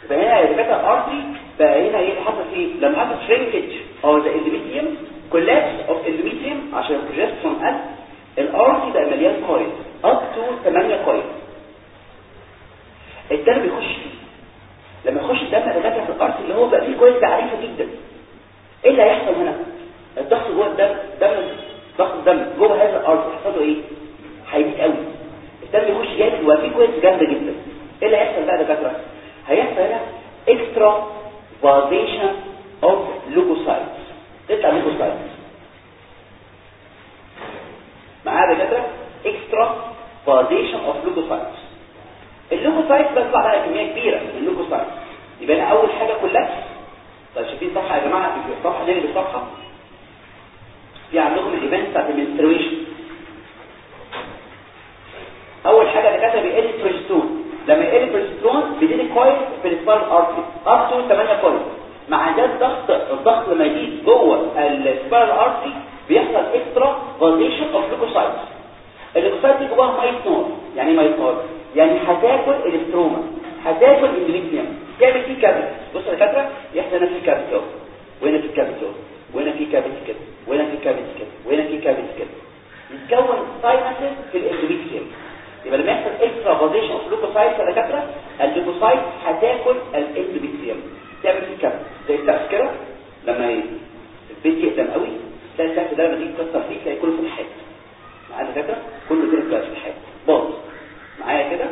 يبقى هنا يا دكاتره ال artery بقى هنا إيه حصل؟ فيه لما حصل shrinkage of the endometrium collapse of endometrium عشان البروجسترون قل ال artery بقى مليان coils up to 8 coils الدم بيخش لما يخش الدم دكاتره في ال artery اللي هو بقى فيه coils ده عنيفة جدا. إيه اللي هيحصل هنا؟ الضغط جوه الدم دم ضغط الدم جوه هذا ال artery هيحصل له إيه؟ هيزيد قوي. الدم يخش جامد فيه coils جامدة جدا. إيه اللي هيحصل بقى دكاتره هيحصل هنا extravasation of leukocytes تطلع leukocytes معايا دكاترة؟ extravasation of leukocytes ال leukocytes بيطلع بقى كمية كبيرة من ال leukocytes يبقى أول حاجة collapse طيب شايفين صفحه يا جماعة الصفحة دي بالصفحه في عندكم ال events بتاعت ال menstruation دكاتره بيقل البروجسترون لما يقل البروجسترون بيزيد coils في ال spiral artery to 8 coils مع ده الضغط الضغط لما يزيد جوه ال spiral artery بيحصل extravasation of leukocytes دي جواها ميه نار يعني إيه ميه يعني هتاكل ال stroma هتاكل ال endometrium تعمل فيه cavity بص يا دكاترة يحصل هنا في cavity أهو. وهنا في cavity أهو. وهنا في cavities كده. وهنا في cavities كده. وهنا في cavities كده. يتكون sinuses في ال endometrium يبقى لما يحصل extravasation of leukocyte يا دكاترة ال leukocyte هتاكل ال endometrium تعمل فيه كده زي السقف كده لما البيت يقدم قوي تلاقي السقف ده لما تيجي تكسر فيه تلاقي كله في الحيط. معايا دكاترة؟ كله كده في الحيط. باظ. معايا كده؟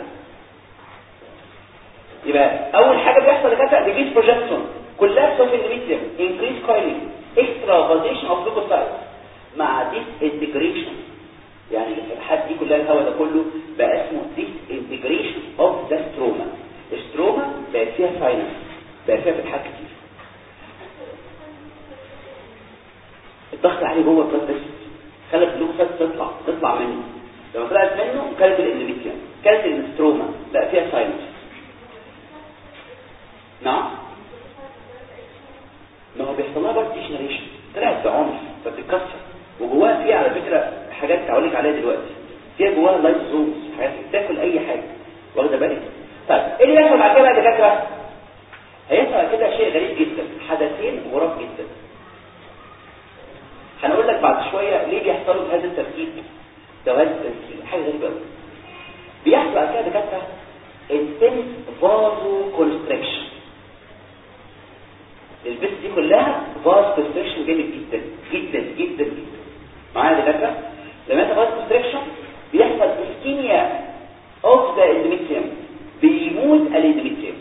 يبقى أول حاجة بيحصل دكاترة decrease progesterone collapse of endometrium increase coiling extravasation of leukocyte مع disintegration يعني الفتحات دي كلها الهواء ده كله بقى اسمه disintegration of the stroma ال stroma بقت فيها sinus بقى فيها فتحات كتير. الضغط عليه جوه ال blood vessels خلت ال leukocytes تطلع تطلع منه. لما طلعت منه كانت ال endometrium كانت ال stroma بقى فيها sinus نعم ما هو بيحصل لها برضه degeneration طلعت بعنف فبتتكسر وجواها فيها على فكره حاجات هقول لك عليها دلوقتي فيها جواها لايزومز حاجات بتاكل اي حاجة واخده بالك طيب إيه اللي بيحصل بعد كده يا دكاتره هيحصل كده شيء غريب جدا حدثين غراب جدا هنقول لك بعد شوية ليه بيحصلوا بهذا الترتيب ده وهذا الترتيب حاجة غريبه قوي بيحصل بعد كده يا دكاتره intense vasoconstriction البس دي كلها vasoconstriction جامد جدا جدا جدا جدا معايا يا دكاتره لما يحصل vasoconstriction بيحصل ischemia of the endometrium بيموت الاندوميتريوم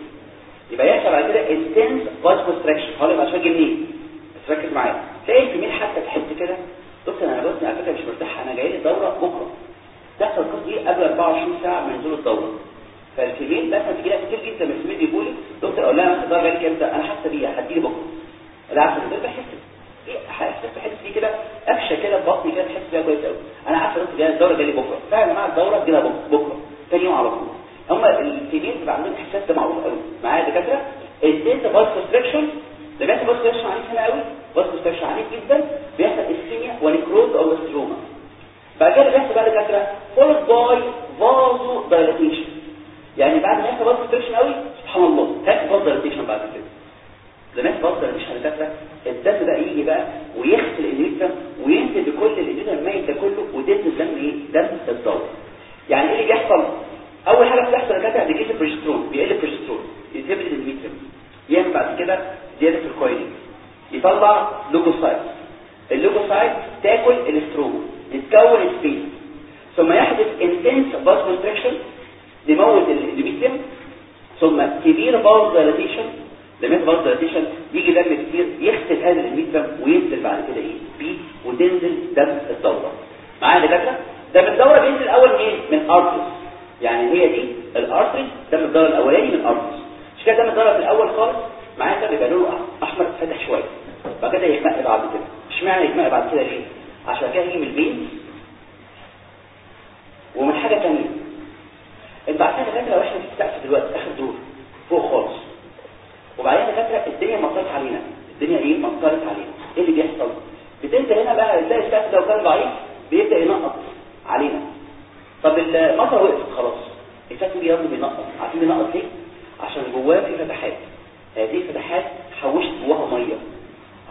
يبقى يحصل بعد كده intense vasoconstriction هقول لك عشان منين بس ركز معايا تلاقي الكميل حتى تحس كده دكتور أنا بصني على فكره مش مرتاح أنا جاي لي دوره بكره تحصل القصة دي قبل 24 ساعه من نزول الدوره فالكميل مثلا تجي لها كتير جدا من الكميل بيقول لي دكتور أقول لها أنا الدوره جاية إمتى أنا حاسه بيها هتجي لي بكره لا عارفه ده بحس إيه احساس بحس فيه كده قفشه كده في بطني كده تحس بيها كويس قوي أنا عارفه دكتور جاية الدوره جاية لي بكره فعلا يا جماعة الدوره تجي لها بكره بكره ثاني يوم على طول هم الكميل بيبقى عندهم احساس ده معروف قوي معايا دكاتره ال intense vasoconstriction ده بيحصل vasoconstriction عنيف هنا قوي vasoconstriction عنيف جدا بيحصل ischemia و necrosis of stroma بعد كده بيحصل بقى دكاتره followed by vasodilatation يعني بعد ما يحصل vasoconstriction قوي سبحان الله هيحصل vasodilatation بعد كده لما يحصل vasodilatation دكاتره الدم بقى يجي بقى ويغسل ال endometrium وينزل بكل ال endometrium الميت ده كله وتنزل الدم إيه دم الدوره يعني إيه اللي بيحصل اول حاجة بتحصل دكاتره decrease ال progesterone بيقل البروجسترون ينهبت ال endometrium يعمل بعد كده زياده في ال coiling يطلع leukocyte ال leukocyte تاكل ال stroma يتكون space ثم يحدث intense vasoconstriction يموت ال endometrium ثم كبير vasodilatation لما vasodilatation يجي دم كتير يغسل هذا ال endometrium وينزل بعد كده إيه بي وتنزل دم الدوره معايا دكاتره دم الدوره بينزل الأول منين من arteries يعني هي دي ال arteries دم الدوره الاولاني من arteries مش كده دم الدوره في الأول خالص معايا ده بيبقى لونه احمر فاتح شوية بعد كده يغمق بعد كده اشمعنى يغمق بعد كده ليه عشان كده يجي من ال vein ومن حاجة ثانية انت عارفين يا دكاتره لو إحنا في السقف دلوقتي اخر دور فوق خالص وبعدين يا دكاتره الدنيا مطرت علينا الدنيا إيه مطرت علينا إيه اللي بيحصل بتبدا هنا بقى تلاقي السقف لو كان ضعيف بيبدا ينقط علينا طب المطر وقفت خلاص السقف بيضل بينقط عارفين بينقط ليه عشان جواه في فتحات هذه الفتحات حوشت جواها ميه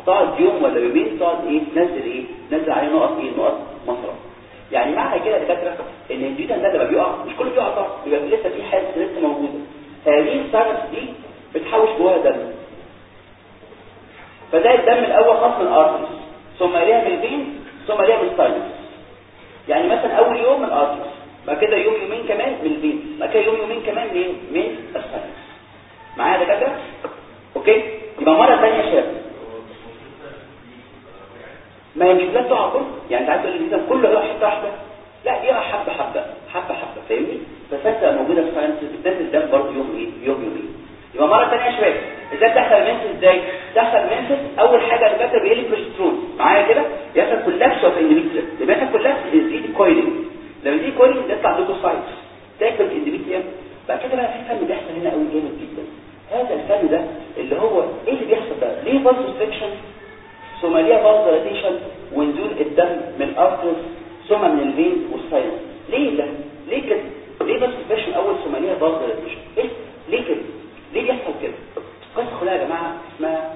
هتقعد يوم ولا يومين تقعد إيه تنزل إيه تنزل عليه نقط إيه نقط مصرف يعني معنى كده يا دكاتره ان الديوتن ده لما بيقع مش كله بيقع طبعا بيبقى لسه في حاجة لسه موجوده هذه ال sinus دي بتحوش جواها دم فده الدم الأول خاص من ال arteries ثم ليها من ال vein ثم ليها من ال sinus يعني مثلا اول يوم من ال arteries بعد كده يوم يومين كمان من ال vein بعد كده يوم يومين كمان من من ال sinus معايا يا دكاتره okay يبقى ثانية يا شباب ما لا تقع كله يعني انت عايز تقول لي كله يقع حتة واحدة لا يقع حبه حبه حبه حبه فاهمني فسته موجوده في sinus بتنزل دم برضه يوم إيه يوم يومين يبقى مره ثانية يا شباب إزاي تحصل ال menses إزاي تحصل ال menses اول حاجة الدكاتره بيقل بروجسترون معايا كده يحصل collapse of endometrium لما يحصل collapse يزيد ال coiling لما يزيد الكويلنج يطلع leukocytes تاكل ال endometrium بعد كده بقى في فن بيحصل هنا قوي جامد جدا هذا الفن ده اللي هو إيه اللي بيحصل ده؟ ليه بلس سكشن ثم ليه vasodilation ونزول الدم من ال arteries ثم من ال vein وال sinus ليه ده؟ ليه كده؟ ليه بلس سكشن أول ثم ليه vasodilation إيه؟ ليه كده؟ ليه بيحصل كده؟ قصه كلها يا جماعة اسمها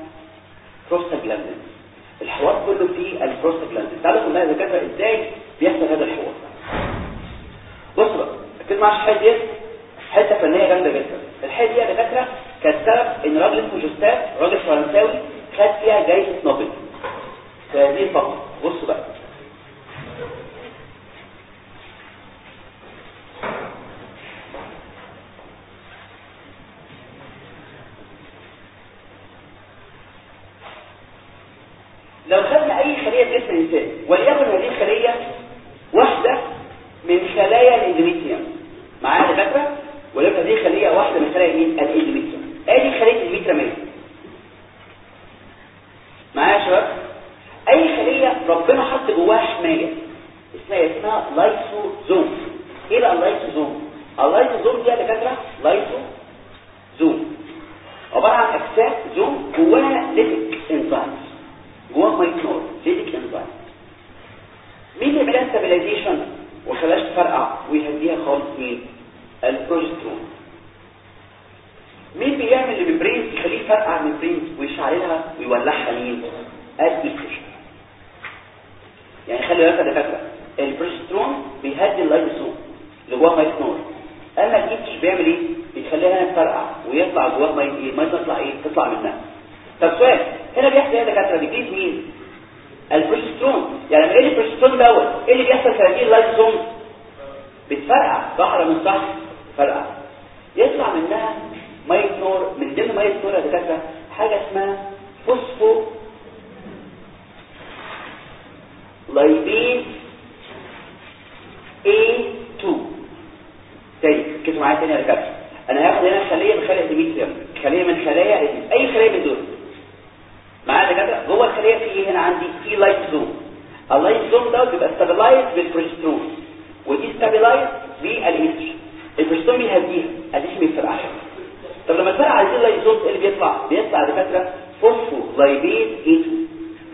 بروستاجلاندين الحوار كله فيه البروستاجلاندين تعالوا كلها دكاترة إزاي بيحصل هذا الحوار. بصوا بقى كده معاش حاجة حتة فنية جامدة جدا. الحته دي يا دكاترة كانت سبب إن راجل اسمه جوستاف راجل فرنساوي خد فيها جائزه نوبل. في هذه الفترة بصوا بقى. لو خدنا أي خلية في جسم الإنسان وليكن هذه الخلية واحدة من خلايا ال endometrium معايا دكاتره ولكن هذه خلية واحدة من خلايا مين؟ ادي خلية ال endometrium معايا يا شباب؟ أي خلية ربنا حط جواها حماية؟ اسمها اسمها لايسوزوم إيه بقى ال lysosome ال lysosome دي يا دكاتره لايسوزوم عبارة عن أجسام some جواها lytic enzymes. جواه مية نوع lytic enzyme مين اللي بيعمل stabilization وما يخليهاش تفرقع ويهديها خالص؟ مين؟ البروجسترون مين بيعمل يفرقع ال membrane ويشعللها ويولعها مين الايستروجين يعني خلي بالك يا دكاتره البروجسترون بيهدي اللايبوسوم اللي جواه مية نوع أما الايستروجين بيعمل إيه؟ بيخليها تفرقع ويطلع جواه ماي إيه؟ ما تطلع إيه؟ تطلع منها. طب سؤال هنا بيحصل إيه يا دكاترة؟ بيجيب مين؟ البروجسترون يعني إيه البروجسترون دوت إيه اللي بيحصل في هذه اللايبوسوم بتفرقع. صح ولا مش صح فرقع. يطلع منها ميه نوع من ضمن ميه نوع يا دكاترة. حاجة اسمها phospholipase A2 تاني. كده معايا تاني يا دكاترة؟ أنا هاخد هنا خلية من خلايا endometrium خلية من خلايا أي خليه من دول؟ معايا يا دكاترة؟ جوه الخلية في إيه؟ هنا عندي في lysosome ال lysosome ده بيبقى stabilize بال progesterone و destabilize بال estrogen البروجسترون بيهديها. أديش ما يفرقعش طب لما الفرع عايزين لايزوم إيه اللي بيطلع بيطلع دكاتره phospholipase إيه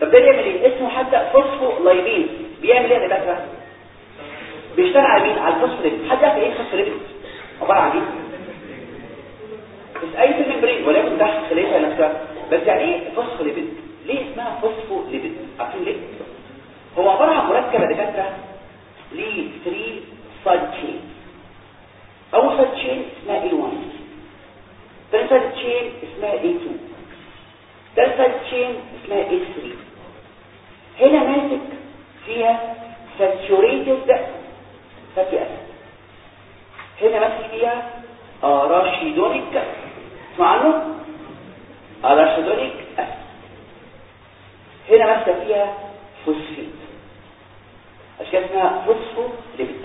طب ده بيعمل إيه؟ اسمه حتى phospholipase. بيعمل إيه يا دكاترة؟ بيشتغل على مين؟ على الفوسفوريد حد يعرف إيه الفوسفوريد عبارة عن إيه؟ مش أي membrane ولكن تحت خليتها نفسها. بس يعني إيه فوسفوليبيد ليه اسمها فوسفوليبيد عارفين ليه؟ هو عبارة عن مركب يا دكاترة ليه 3 side chain. اول side chain اسمها إيه؟ 1 دلتا تشين اسمها A2 دلتا تشين اسمها A3 هنا ماسك فيها ساتيوريتد فاتي أسد هنا ماسك فيها أراشيدونيك معنا أراشيدونيك هنا ماسك فيها فوسفيت اشياء اسمها فوسفو ليبت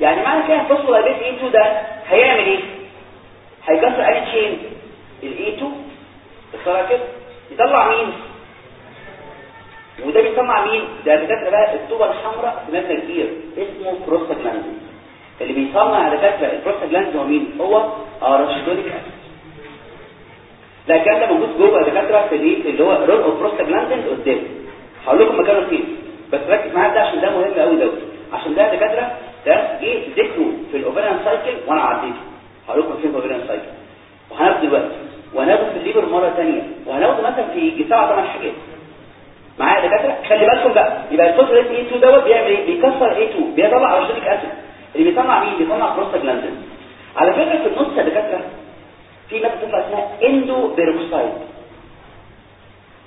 يعني معنى كده phospholipase A2 هيعمل إيه؟ هيكسر انهي chain. ال A 2 بصراحه كده. يطلع مين؟ وده بيطلع مين؟ ده دكاترة بقى الطوبه الحمراء في مبنى كبير. اسمه بروستاجلاندين اللي بيصنع دكاترة البروستاجلاندين هو مين؟ هو arachidonic acid. ده الكلام ده موجود جوه دكاترة في الايه اللي هو role of prostaglandin قدام هقول لكم مكانه فين. بس ركز معايا ده عشان ده مهم قوي دوت. عشان ده دكاترة ده جه ذكره في ال ovarian cycle وأنا عديته. هقول لكم فين cycle وهناخده دلوقتي وهناخده في ال labor مرة ثانية وهناخده مثلا في سبع ثمان حاجات معايا دكاترة؟ خلي بالكم بقى يبقى ال phospholipase A 2 دوت بيعمل إيه؟ بيكسر A 2 بيطلع arachidonic acid. اللي بيطلع مين؟ بيطلع بروستاجلاندين على فكرة في النص يا دكاترة في ماده بتطلع اسمها endoperoxide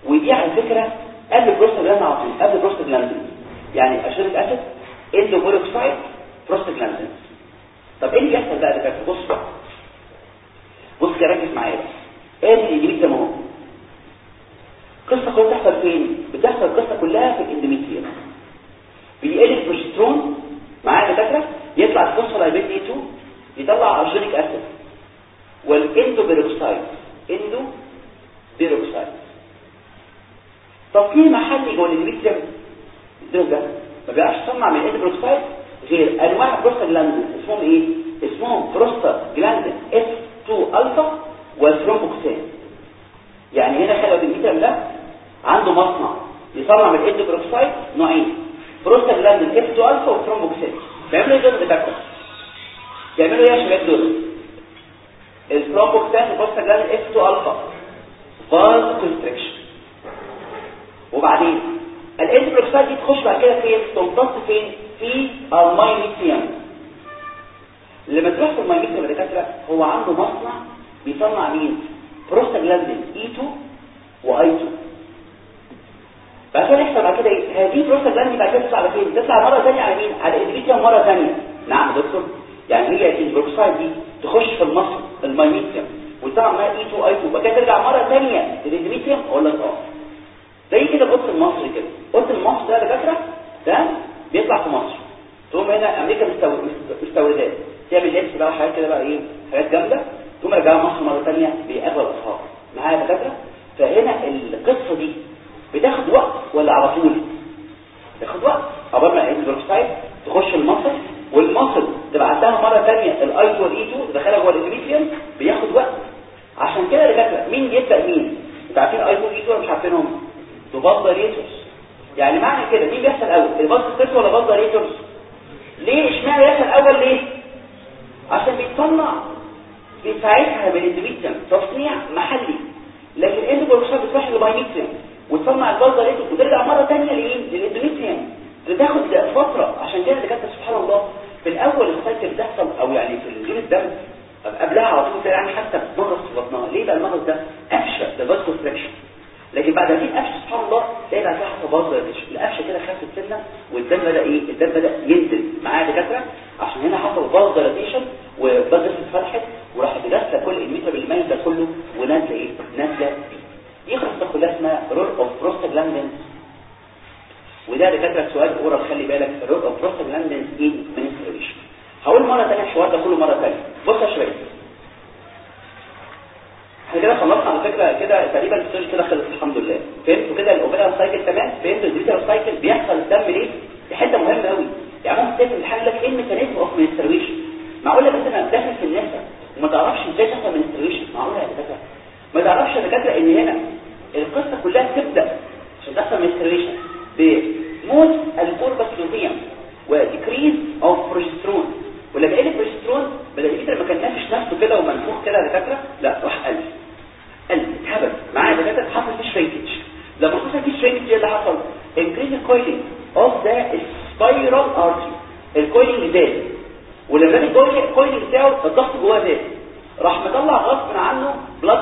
ودي على فكرة قبل بروستاجلاندين قبل بروستاجلاندين يعني arachidonic acid endoperoxide prostaglandin طب إيه اللي بيحصل بقى يا دكاترة؟ بص بقى. بص كده ركز معايا إيه اللي يجيب ده القصة كلها بتحصل فين؟ بتحصل القصة كلها في ال endometrium بيقل البروجسترون معايا دكاترة؟ يطلع ال phospholipase A 2 يطلع arachidonic acid. وال endoperoxide endoperoxide محلي جوه ال endometrium ده ما بيعرفش يصنع من ال endoperoxide غير أنواع اسمهم prostaglandin F 2 alpha وال thromboxane يعني هنا خلوا بالكم ال endometrium ده عنده مصنع يصنع من ال endoperoxide نوعين prostaglandin F 2 alpha و thromboxane بيعملوا إيه دول بيعملوا إيه يا شباب دول ال thromboxane و prostaglandin F 2 alpha vasoconstriction وبعدين ال endoperoxide دي تخش بعد كده فين تمتص فين في ال myometrium لما تروح في ال myometrium دكاتره هو عنده مصنع بيصنع مين prostaglandin E 2 و I 2 بعد كده يحصل بعد كده إيه هذه بروستاجلاندين بعد كده تطلع على فين تطلع مره ثانية على مين على ال endometrium مره ثانية نعم يا دكتور يعني هي البروكسايد دي تخش في ال muscle ال myometrium وتطلع منها E 2 I 2 بعد كده ترجع مره ثانية لل endometrium أقول لك آه زي كده قطن المصري كده قطن المصري ده دكاتره ده بيطلع في مصر تقوم هنا أمريكا مستوردات تعمل لبس بقى وحاجات كده بقى إيه حاجات جامده تقوم رجعها مصر مره ثانية باغلى الاسعار معايا دكاتره فهنا القصة دي بتاخد وقت ولا على طول تاخد وقت عقبال ما البروكسايد تخش ال muscle وال muscle تبعت لها مره ثانية ال E 2 وال I 2 تدخلها جوه ال endometrium بياخد وقت عشان كده يا دكاتره مين يبدا مين أنتوا عارفين E 2 و I 2 مش عارفينهم دول vasodilators يعني معنى كده مين بيحصل اول ال vaso ولا vasodilators ليه اشمعنى يحصل اول ليه عشان بيتصنع بيساعدها بال endometrium تصنيع محلي لكن ال endoperoxide بتروح لل myometrium وتصنع ال vasodilator وترجع مره ثانية لايه لل endometrium بتاخد فتره عشان كده دكاتره سبحان الله في الأول ال cycle بتحصل أو يعني في نزول الدم قبلها على طول يعني حتى مغص في بطنها ليه بقى المغص ده القفشة ده vasoconstriction لكن بعد هذه القفشه سبحان الله تلاقي بعد كده باظ القفشه كده خفت سنة والدم بدأ إيه؟ الدم بدأ ينزل معايا دكاترة. عشان هنا حصل vasodilatation وبدات اتفتحت وراحت داخله كل ال material الميت ده كله ونازله إيه؟ نازله دي قصه كلها اسمها role of prostaglandin. وده دكاترة سؤال oral خلي بالك role of prostaglandin in menstruation هقول مرة ثانية الحوار ده كله مرة ثانية بص يا شباب. كده خلصنا على فكرة كده تقريبا السيرش كده خلص الحمد لله. فهمتوا كده ال ovarian cycle تمام؟ فهمتوا ال endometrial cycle بيحصل الدم ليه دي حتة مهمة قوي يعني ممكن تفهم الحاجة لك إيه ال mechanism of menstruation معقول لك انت داخل في النساء وما تعرفش إزاي تحصل menstruation معقول يا دكاترة؟ ما تعرفش يا دكاترة إن هنا القصة كلها تبدا عشان تحصل menstruation بموت ال corpus luteum و decrease of progesterone ولما قلت بروجسترون يبقى ما كان نافش نفسه كده ومنفوخ كده يا دكاترة لا راح قلب. قلب اتهبل معايا دكاتره حصل فيه shrinkage لما حصل فيه shrinkage إيه اللي حصل increase ال coiling of the spiral artery ال coiling زاد ولما ال coiling بتاعه الضغط جواه زاد راح مطلع غصب عنه blood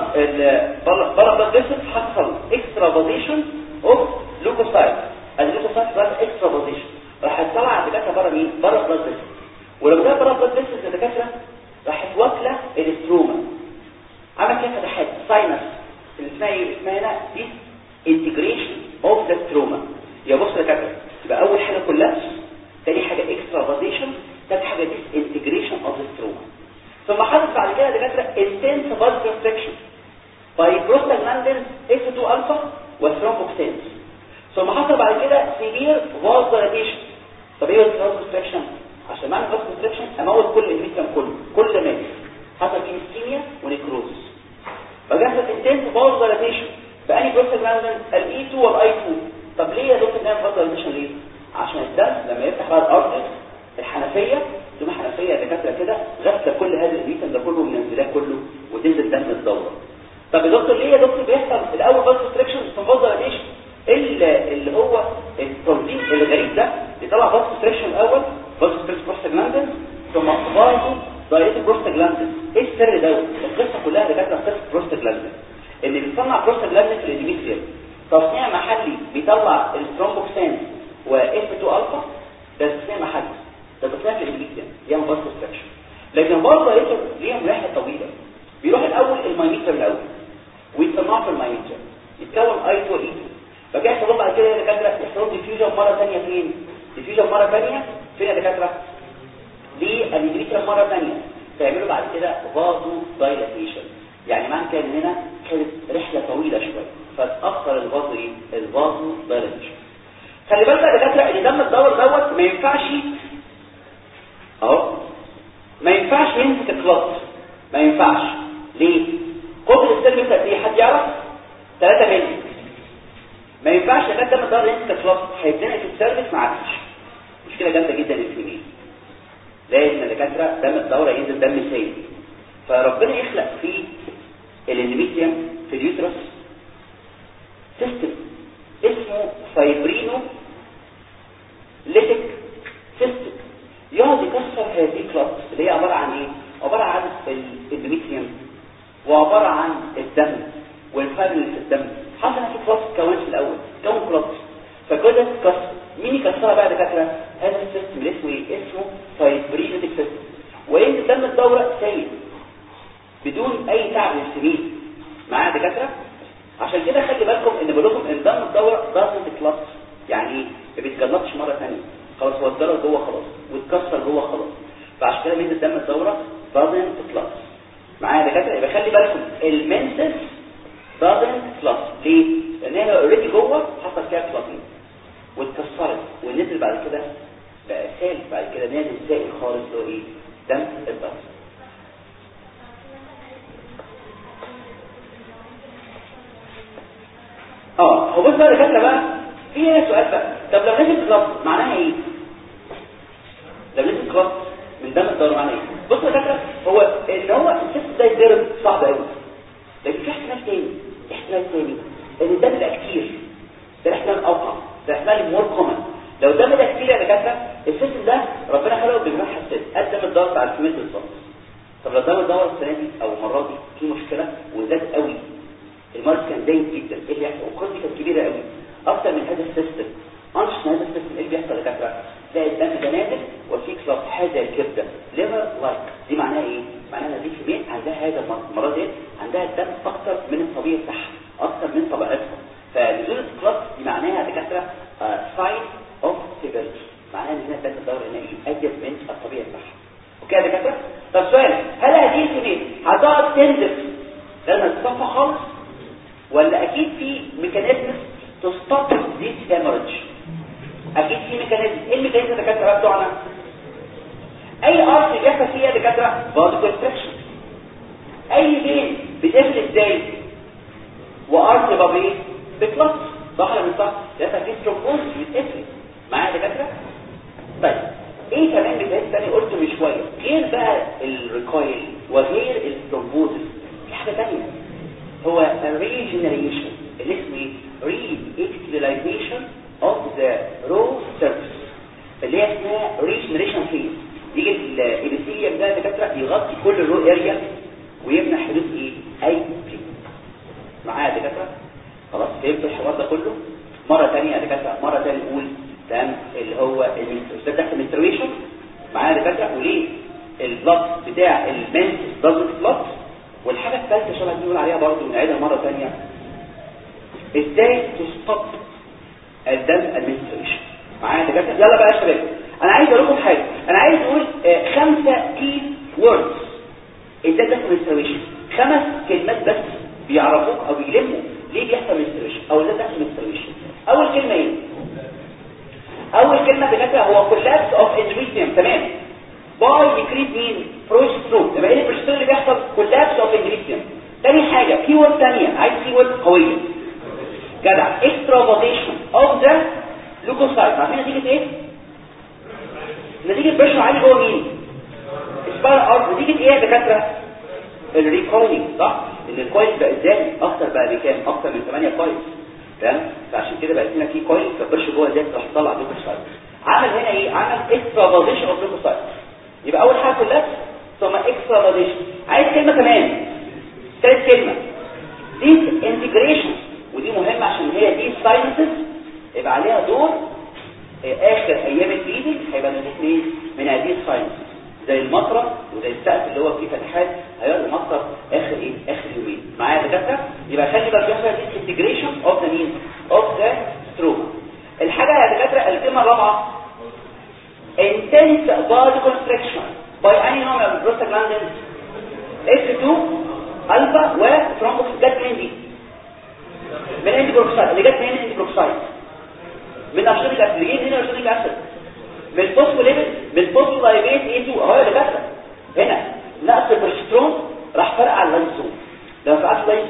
بره blood vessel حصل extravasation of leukocyte ال leukocyte blood extravasation راح تطلع دكاتره بره مين بره blood vessel ولما ده بره blood vessel الدكاتره راحت واكله ال stroma عمل كده فتحات sinus اللي اسمها إيه اسمها هنا disintegration of the stroma يا بص يا كابتن يبقى أول حاجة collapse تاني حاجة extravasation ثالث حاجة disintegration of the stroma ثم حدث بعد كده دكاترة intense vasoconstriction by prostaglandin F 2 alpha و thromboxane ثم حصل بعد كده severe vasodilation طب إيه ال vasoconstriction عشان معنى vasoconstriction أموت كل الميكان كله كل مات حصل فيه ischemia فحصل intense vasodilation by prostaglandin ال E 2 وال I 2 طب ليه يا دكتور نعمل vasodilation ليه؟ عشان الدم لما يفتح بقى الأرض الحنفية تبقى حنفية دكاترة كده غسله كل هذا ال material ده كله ومنزلاه كله وتنزل دم الدورة. طب يا دكتور ليه يا دكتور بيحصل الأول vasoconstriction ثم vasodilation اللي اللي هو التنظيم الغريب ده يطلع vasoconstriction الأول vasoconstriction prostaglandin ثم vasodilator prostaglandin إيه السر ده؟ القصة كلها دكاترة قصه بروستاجلاندين اللي بيصنع بروستاجلاندين في ال endometrium تصنيع محلي بيطلع ال thromboxane و F 2 ألفا ده تصنيع محلي. ده تصنيع في ال endometrium يعمل vasoconstriction لكن برضه لقيته ليهم رحلة طويلة. بيروح الأول ال myometrium الأول ويتصنع في ال myometrium يتكون E 2 I 2 فجاه بعد كده يا دكاترة يحصل diffusion مرة ثانية فين؟ diffusion مرة ثانية فين يا دكاترة؟ لل endometrium مرة ثانية فيعملوا بعد كده vasodilatation يعني معنى كده ان هنا كانت رحلة طويلة شوية. فتأخر ال vaso إيه؟ ال vasodilatation خلي بالك يا دكاترة ان دم الدور دوت ما ينفعش أهو. ما ينفعش يمسك ال clots. ما ينفعش. ليه؟ قطر السلم قد إيه حد يعرف؟ 3 مللي. ما ينفعش يا دم الدور يمسك ال clots. هيتنقل في ال cervix ما عادش. مشكلة جامدة جدا لل female لازم الدكاتره دم الدورة ينزل دم سائل فربنا يخلق في ال endometrium في ال uterus system اسمه fibrino lytic system يقعد يكسر هذه ال clot اللي هي عبارة عن إيه؟ عبارة عن ال endometrium وعبارة عن الدم والفايبر اللي في الدم حصل في clot كونت في الأول كون clot فكده تكسر مين يكسرها بقى دكاتره هذا ال system اللي اسمه إيه اسمه fibrinolytic system وان دم الدوره سايل بدون اي تعب للسنين معايا دكاتره عشان كده خلي بالكم ان بقول لكم ان دم الدوره doesn't clot يعني إيه ما بيتجلطش مره ثانية خلاص هو اتجلط جوه خلاص واتكسر جوه خلاص فعشان كده ميزه دم الدوره doesn't clot معايا دكاتره يبقى خلي بالكم ال menses doesn't clot ليه لأن هي already جوه حصل فيها clotting واتكسرت ونزل بعد كده بقى سائل بعد كده نازل سائل خالص اللي هو إيه دم الدم آه هو بص بقى دكاتره بقى في هنا سؤال بقى طب لو نزل clots معناها إيه لو نزل clots من دم الدم معناها إيه بص يا دكاتره هو ان هو ال system ده يتضرب صعب قوي لكن في احتمال تاني احتمال تاني ان الدم بقى كتير ده احتمال اوقع ده احتمال more common لو الدم ده كتير يا دكاتره ال system ده ربنا خلقه بجناح حساس قدم الضغط على الكميه بالظبط طب لو الدم الدوره السنة دي أو المره دي في مشكله وزاد قوي المرض كان زايد جدا إيه اللي يحصل والقصة كانت كبيره قوي أكتر من هذا ال system انش من هذا ال system إيه اللي بيحصل يا دكاتره تلاقي الدم ده نازل وفي clots حاجة الكبده liver like دي معناها إيه معناها ان دي كميه عندها هذا المرض المرض دي عندها الدم أكتر من الطبيعي بتاعها أكتر من طبيعتها فنزول ال clots دي معناها يا دكاتره sign of severity هنا إيه ازيد من الطبيعي بتاعها okay يا دكاتره طب سؤال هل هذه الكميه هتقعد تنزل لما تصفى خالص؟ ولا أكيد في ميكانيزم تستوب ذيس هيموريدج أكيد في ميكانيزم إيه الميكانيزم اللي كانت بتوعنا أي ارض بيحصل فيها دكاتره بادي كونستراكشن أي فين بتقفل إزاي وارض يبقى بإيه؟ بتلص ولا مش صح ده في سترومبوز بيتقفل معايا دكاترة؟ طيب إيه كمان mechanism تاني قلته من شوية؟ غير بقى ال recoil وغير ال thrombosis في حاجة ثانية هو regeneration اللي اسمه إيه؟ re-epithelialization of the raw surface اللي هي اسمها regeneration phase. يجي ال epithelium ده دكاتره يغطي كل ال raw area ويمنع حدوث إيه؟ اي بي معايا يا دكاترة؟ خلاص فهمت الحوار ده كله؟ مرة ثانية يا دكاترة مرة ثانية نقول تمام؟ اللي هو ده تحت المنسترويشن معايا يا دكاتره وليه البلط بتاع المنس دازنت بلط والحاجة الثالثة شبه بنقول عليها برضه نعيدها مرة ثانية إزاي تستوب الدم المنستريشن معايا دكاترة؟ يلا بقى يا شباب. أنا عايز أقول لكم حاجة. أنا عايز أقول آه خمسة كي ووردز إزاي ده منستريشن خمس كلمات بس بيعرفوك أو بيلموا ليه بيحصل menstruation أو إزاي بيحصل menstruation أول كلمة إيه؟ أول كلمة دكاتره هو collapse of endometrium تمام؟ by decrease مين بروجسترون يبقى إيه البروجسترون اللي بيحصل؟ collapse of endometrium تاني حاجة key word عايز key word قوية. جدع. extravasation of the leukocyte عارفين نتيجة إيه؟ نتيجة pressure عالي جوه مين؟ نتيجة إيه يا دكاترة؟ ال recoiling صح؟ إن ال coil بقى إزاي؟ أكتر بقى بكام؟ أكتر من 8 coil تمام؟ فعشان كده بقى هنا في coil فال pressure جوه إزاي راح تطلع leukocyte عمل هنا إيه؟ عمل extravasation of leukocyte يبقى أول حاجة collapse ثم extravasation عايز كلمة كمان. ثالث كلمة. disintegration ودي مهمة عشان هي دي sinuses يبقى عليها دور آخر أيام ال bleeding هيبقى نتيجه من هذه الساينس زي المطرف وزي السقف اللي هو فيه فتحات هيقعد المطرف آخر إيه؟ آخر يومين. معايا دكاترة؟ يبقى خلي بالك يحصل انتجريشن اوف ذا مين اوف ذا ستروما الحاجة يا دكاترة الكلمة الرابعة intense body constriction by any نوع من البروستاجلاندين F2 الفا وثرومبوكس جت منين دي من بروكسايد اللي جت منين بروكسايد من اشريك اسيد اللي جه هنا اشريك اسيد من الفوسفوليبيد من الفوسفولايبيت اي 2 اهو اللي كاتبه هنا نقص البروسترون راح فرق على اللايزوم لما فرقت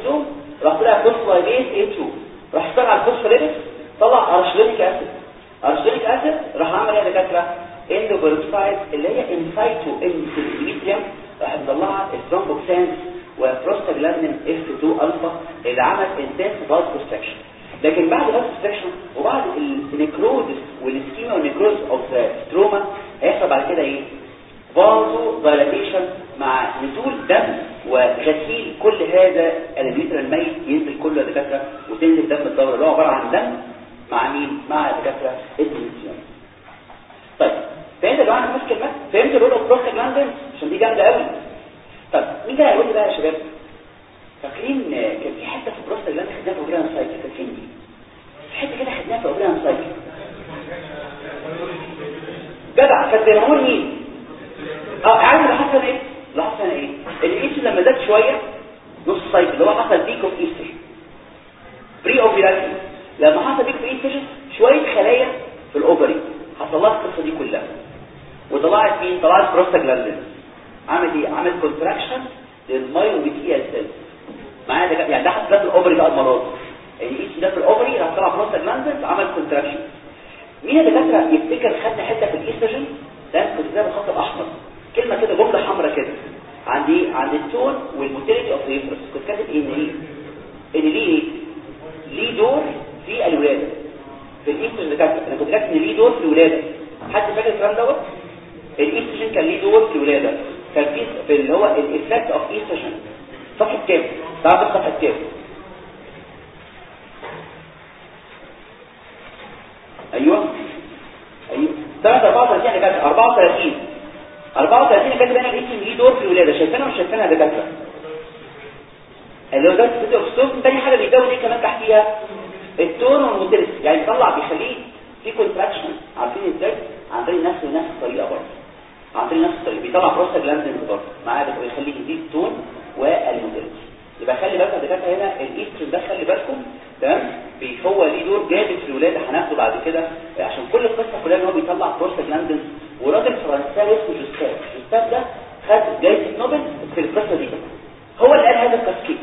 راح طلع فوسفولايبيت اي 2 راح فرق على الفوسفوليبيد طلع ارشليك أسيد. ارشليك أسيد راح عمل إيه يا دكاترة اندوبروكسايد اللي هي انسايتو انسيليتريم راح مطلعها الثرومبوكسانز وبروستاجلاندين إف 2 ألفا اللي عمل انتنس بلاد كونستراكشن لكن بعد الريستريكشن وبعد النيكروزس والسكيما والنيكروز اوف ستروما هيحصل بعد كده إيه؟ فازو دايلاتيشن مع نزول دم وغسيل كل هذا الاليتر الميت ينزل كله دكاترة وتنزل دم الدورة. اللي هو عبارة عن دم مع مين؟ مع دكاترة الدنسيوم طيب فهمت يا جماعة ماسك المس فهمت الرول اوف بروستاجلاندين عشان دي جامدة قوي. طب مين كده هيقول لي بقى يا شباب؟ فاكرين كان في حتة في البروستاجلاندين خدناها في ovarian cycle كان فين دي حتة كده خدناها في ovarian cycle جدع كانت بهرمون مين؟ آه عارف اللي حصل إيه؟ اللي حصل إيه؟ ال LH لما زاد شوية نص cycle اللي هو حصل peak of estrogen. preovulatory لما حصل peak of estrogen شوية خلايا في ال ovary حصل لها القصة دي كلها. وطلعت مين؟ طلعت بروستاجلاندين. عمل إيه؟ عمل contraction لل myoepithelial cell معايا ده يعني ده حصل في ال ovary بقى المرض إيش ده في ال ovary راح طلع بروستاجلاندين عمل contraction مين يا دكاترة؟ يفتكر خدنا حتة في الايستروجين ده كنت زي بالخط الاحمر كلمة كده جملة حمراء كده. عند إيه؟ عند ال tone وال motility of uterus كنت كاتب إن إيه إن ليه إيه؟ ليه دور في الولادة. في الايستروجين دكاتره أنا كنت كاتب إن ليه دور في الولادة. حد فاكر الكلام دوت؟ الايستروجين كان ليه دور في الولادة. كان في اللي هو ال effect of estrogen صفحة كام؟ تعرف صفحة كام؟ أيوه. أيوه. سنه 34 يا دكاترة. 34 34 كاتب هنا الاسم ليه دور في الولادة. شايفينها مش شايفينها دكاترة؟ اللي هو ده الفيديو oxytocin تاني حاجة بيزود إيه كمان تحتيها ال tone وال motility يعني يطلع بيخليه في contraction عارفين إزاي؟ عن طريق نفس نفس الطريقة برضه. عن طريق نفس الطريقة بيطلع بروستاجلاندين برضه معاه بيخليه يزيد ال tone وال motility يبقى خلي بالك يا دكاتره هنا الايستروجين ده خلي بالكم تمام؟ هو ليه دور جامد في الولاده هناخده بعد كده عشان كل القصة كلها إن هو بيطلع بروستاجلاندين وراجل فرنساوي اسمه جوستاف. جوستاف ده خد جايزة نوبل في القصة دي. هو اللي قال هذا التفكير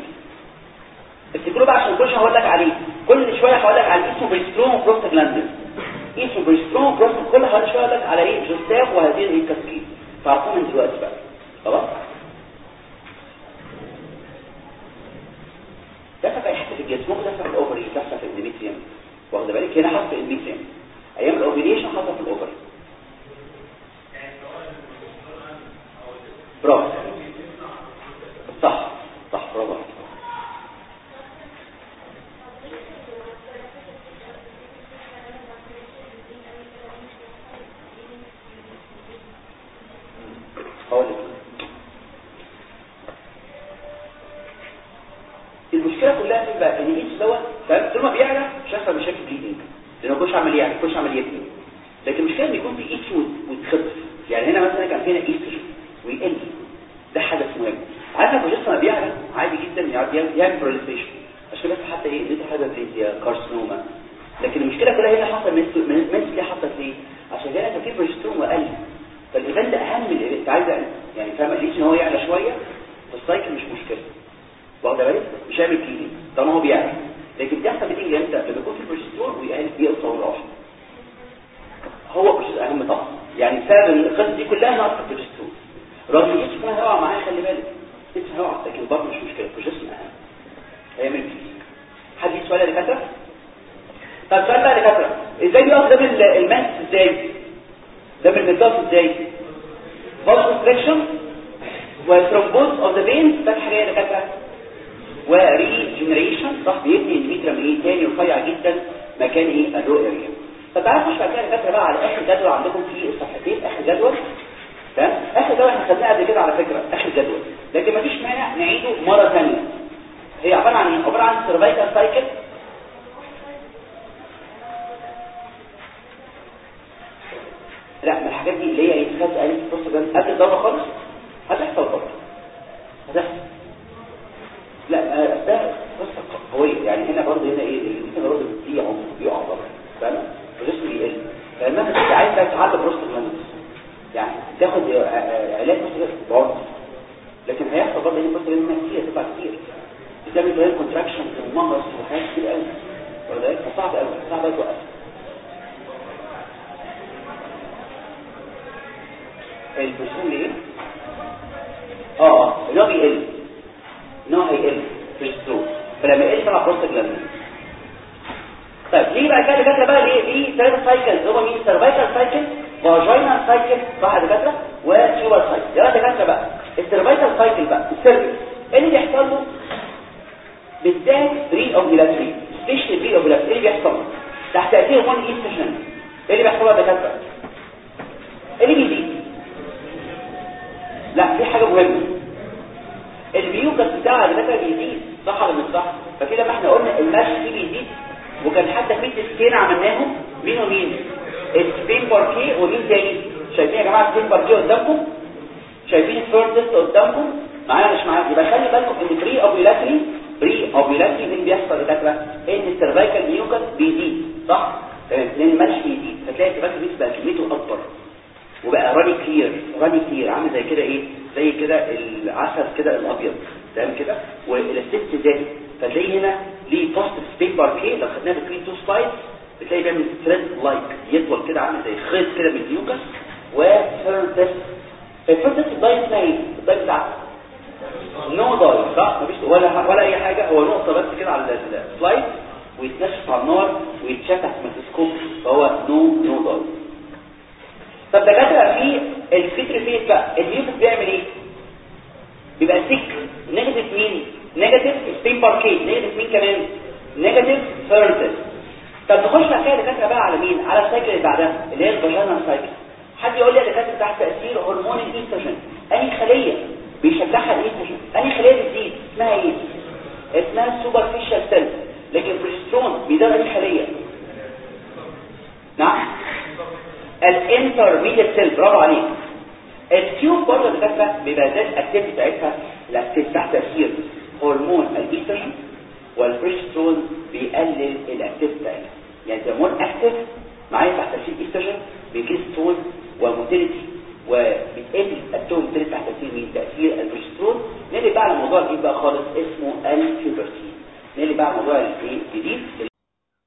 افتكروا بقى عشان كل شوية هقول لك عليه. كل شوية هقول لك على اسمه بريسترون بروستاجلاندين اسمه بريسترون بروستاجلاندين كل شوية هقول لك على إيه؟ جوستاف وهذه التفكير تعرفوه من دلوقتي بقى. خلاص؟ جدا مكان إيه اللو اريا طب تعالوا نخش بعد كده بقى على آخر جدول عندكم في الصفحتين آخر جدول. تمام؟ آخر جدول إحنا خدناه قبل كده على فكرة آخر جدول. لكن مفيش مانع نعيده مرة ثانية. هي عبارة عن عبارة عن cervical cycle runny clear runny clear عامل زي كده إيه؟ زي كده العسل كده الأبيض تمام كده؟ وال elasticity فتلاقيه هنا ليه positive spinnbarkeit لو خدناها في two slides بتلاقي بيعمل thread like يطول كده عامل زي خيط كده من اليوكس وفيرتس الفيرتس الدايت اسمها إيه؟ ال dye بتاعته no dye صح؟ مفيش ولا ولا أي حاجة. هو نقطة بس كده على ال slide ويتنشف على النار ويتشاف تحت الميكروسكوب فهو no no dye طب دكاتره في الفكر فيه بقى ال mucus بيعمل إيه؟ بيبقى thick negative مين negative spinnbarkeit negative مين كمان negative fern test طب نخش بقى كده دكاترة بقى على مين؟ على ال cycle اللي بعدها اللي هي ال vaginal cycle حد يقول لي يا دكاترة تحت تأثير هرمون الايستروجين انهي خليه بيشجعها الايستروجين انهي خليه بتزيد. اسمها إيه؟ اسمها superficial cell لكن البروجسترون بيدور انهي خليه نعم؟ ال intermediate cell. برافو عليك. ال tube برضه دكاترة بيبقى ده ال activity بتاعتها ال activity تحت تأثير هرمون ال estrogen وال progesterone بيقلل ال activity بتاعتها. يعني ده more active معايا تحت تأثير الايستروجين بيجيز tone و motility ال tone motility تحت تأثير مين؟ تأثير البروجسترون. نيجي بقى على موضوع جديد بقى خالص اسمه البيوبرتي نيجي بقى على موضوع الايه الجديد